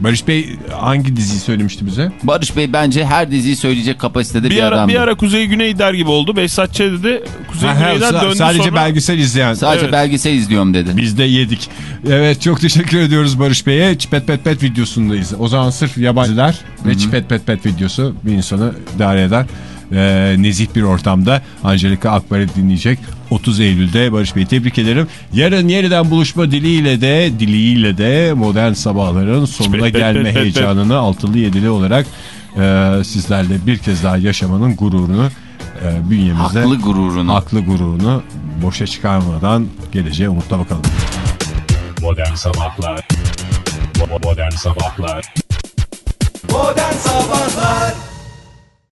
Barış Bey hangi diziyi söylemişti bize? Barış Bey bence her diziyi söyleyecek kapasitede bir, Bir ara, adamdır. bir ara Kuzey Güney der gibi oldu. Behzat Ç. dedi. Kuzey Ha, Güney'den döndü sadece sonra. belgesel izleyen. Sadece Evet. belgesel izliyorum dedi. Biz de yedik. Evet çok teşekkür ediyoruz Barış Bey'e. Çipet pet pet videosundayız. O zaman sırf yabancılar ve çipet pet pet videosu bir insanı idare eder. Ee, nezih bir ortamda Angelika Akbar'ı dinleyecek. 30 Eylül'de Barış Bey'i tebrik ederim. Yarın yeniden buluşma diliyle de diliyle de modern sabahların sonuna *laughs* gelme heyecanını altılı yedili olarak e, sizlerle bir kez daha yaşamanın gururunu e, bünyemizde Haklı gururunu. haklı gururunu boşa çıkarmadan geleceğe umutla bakalım. Modern Sabahlar Modern Sabahlar Modern Sabahlar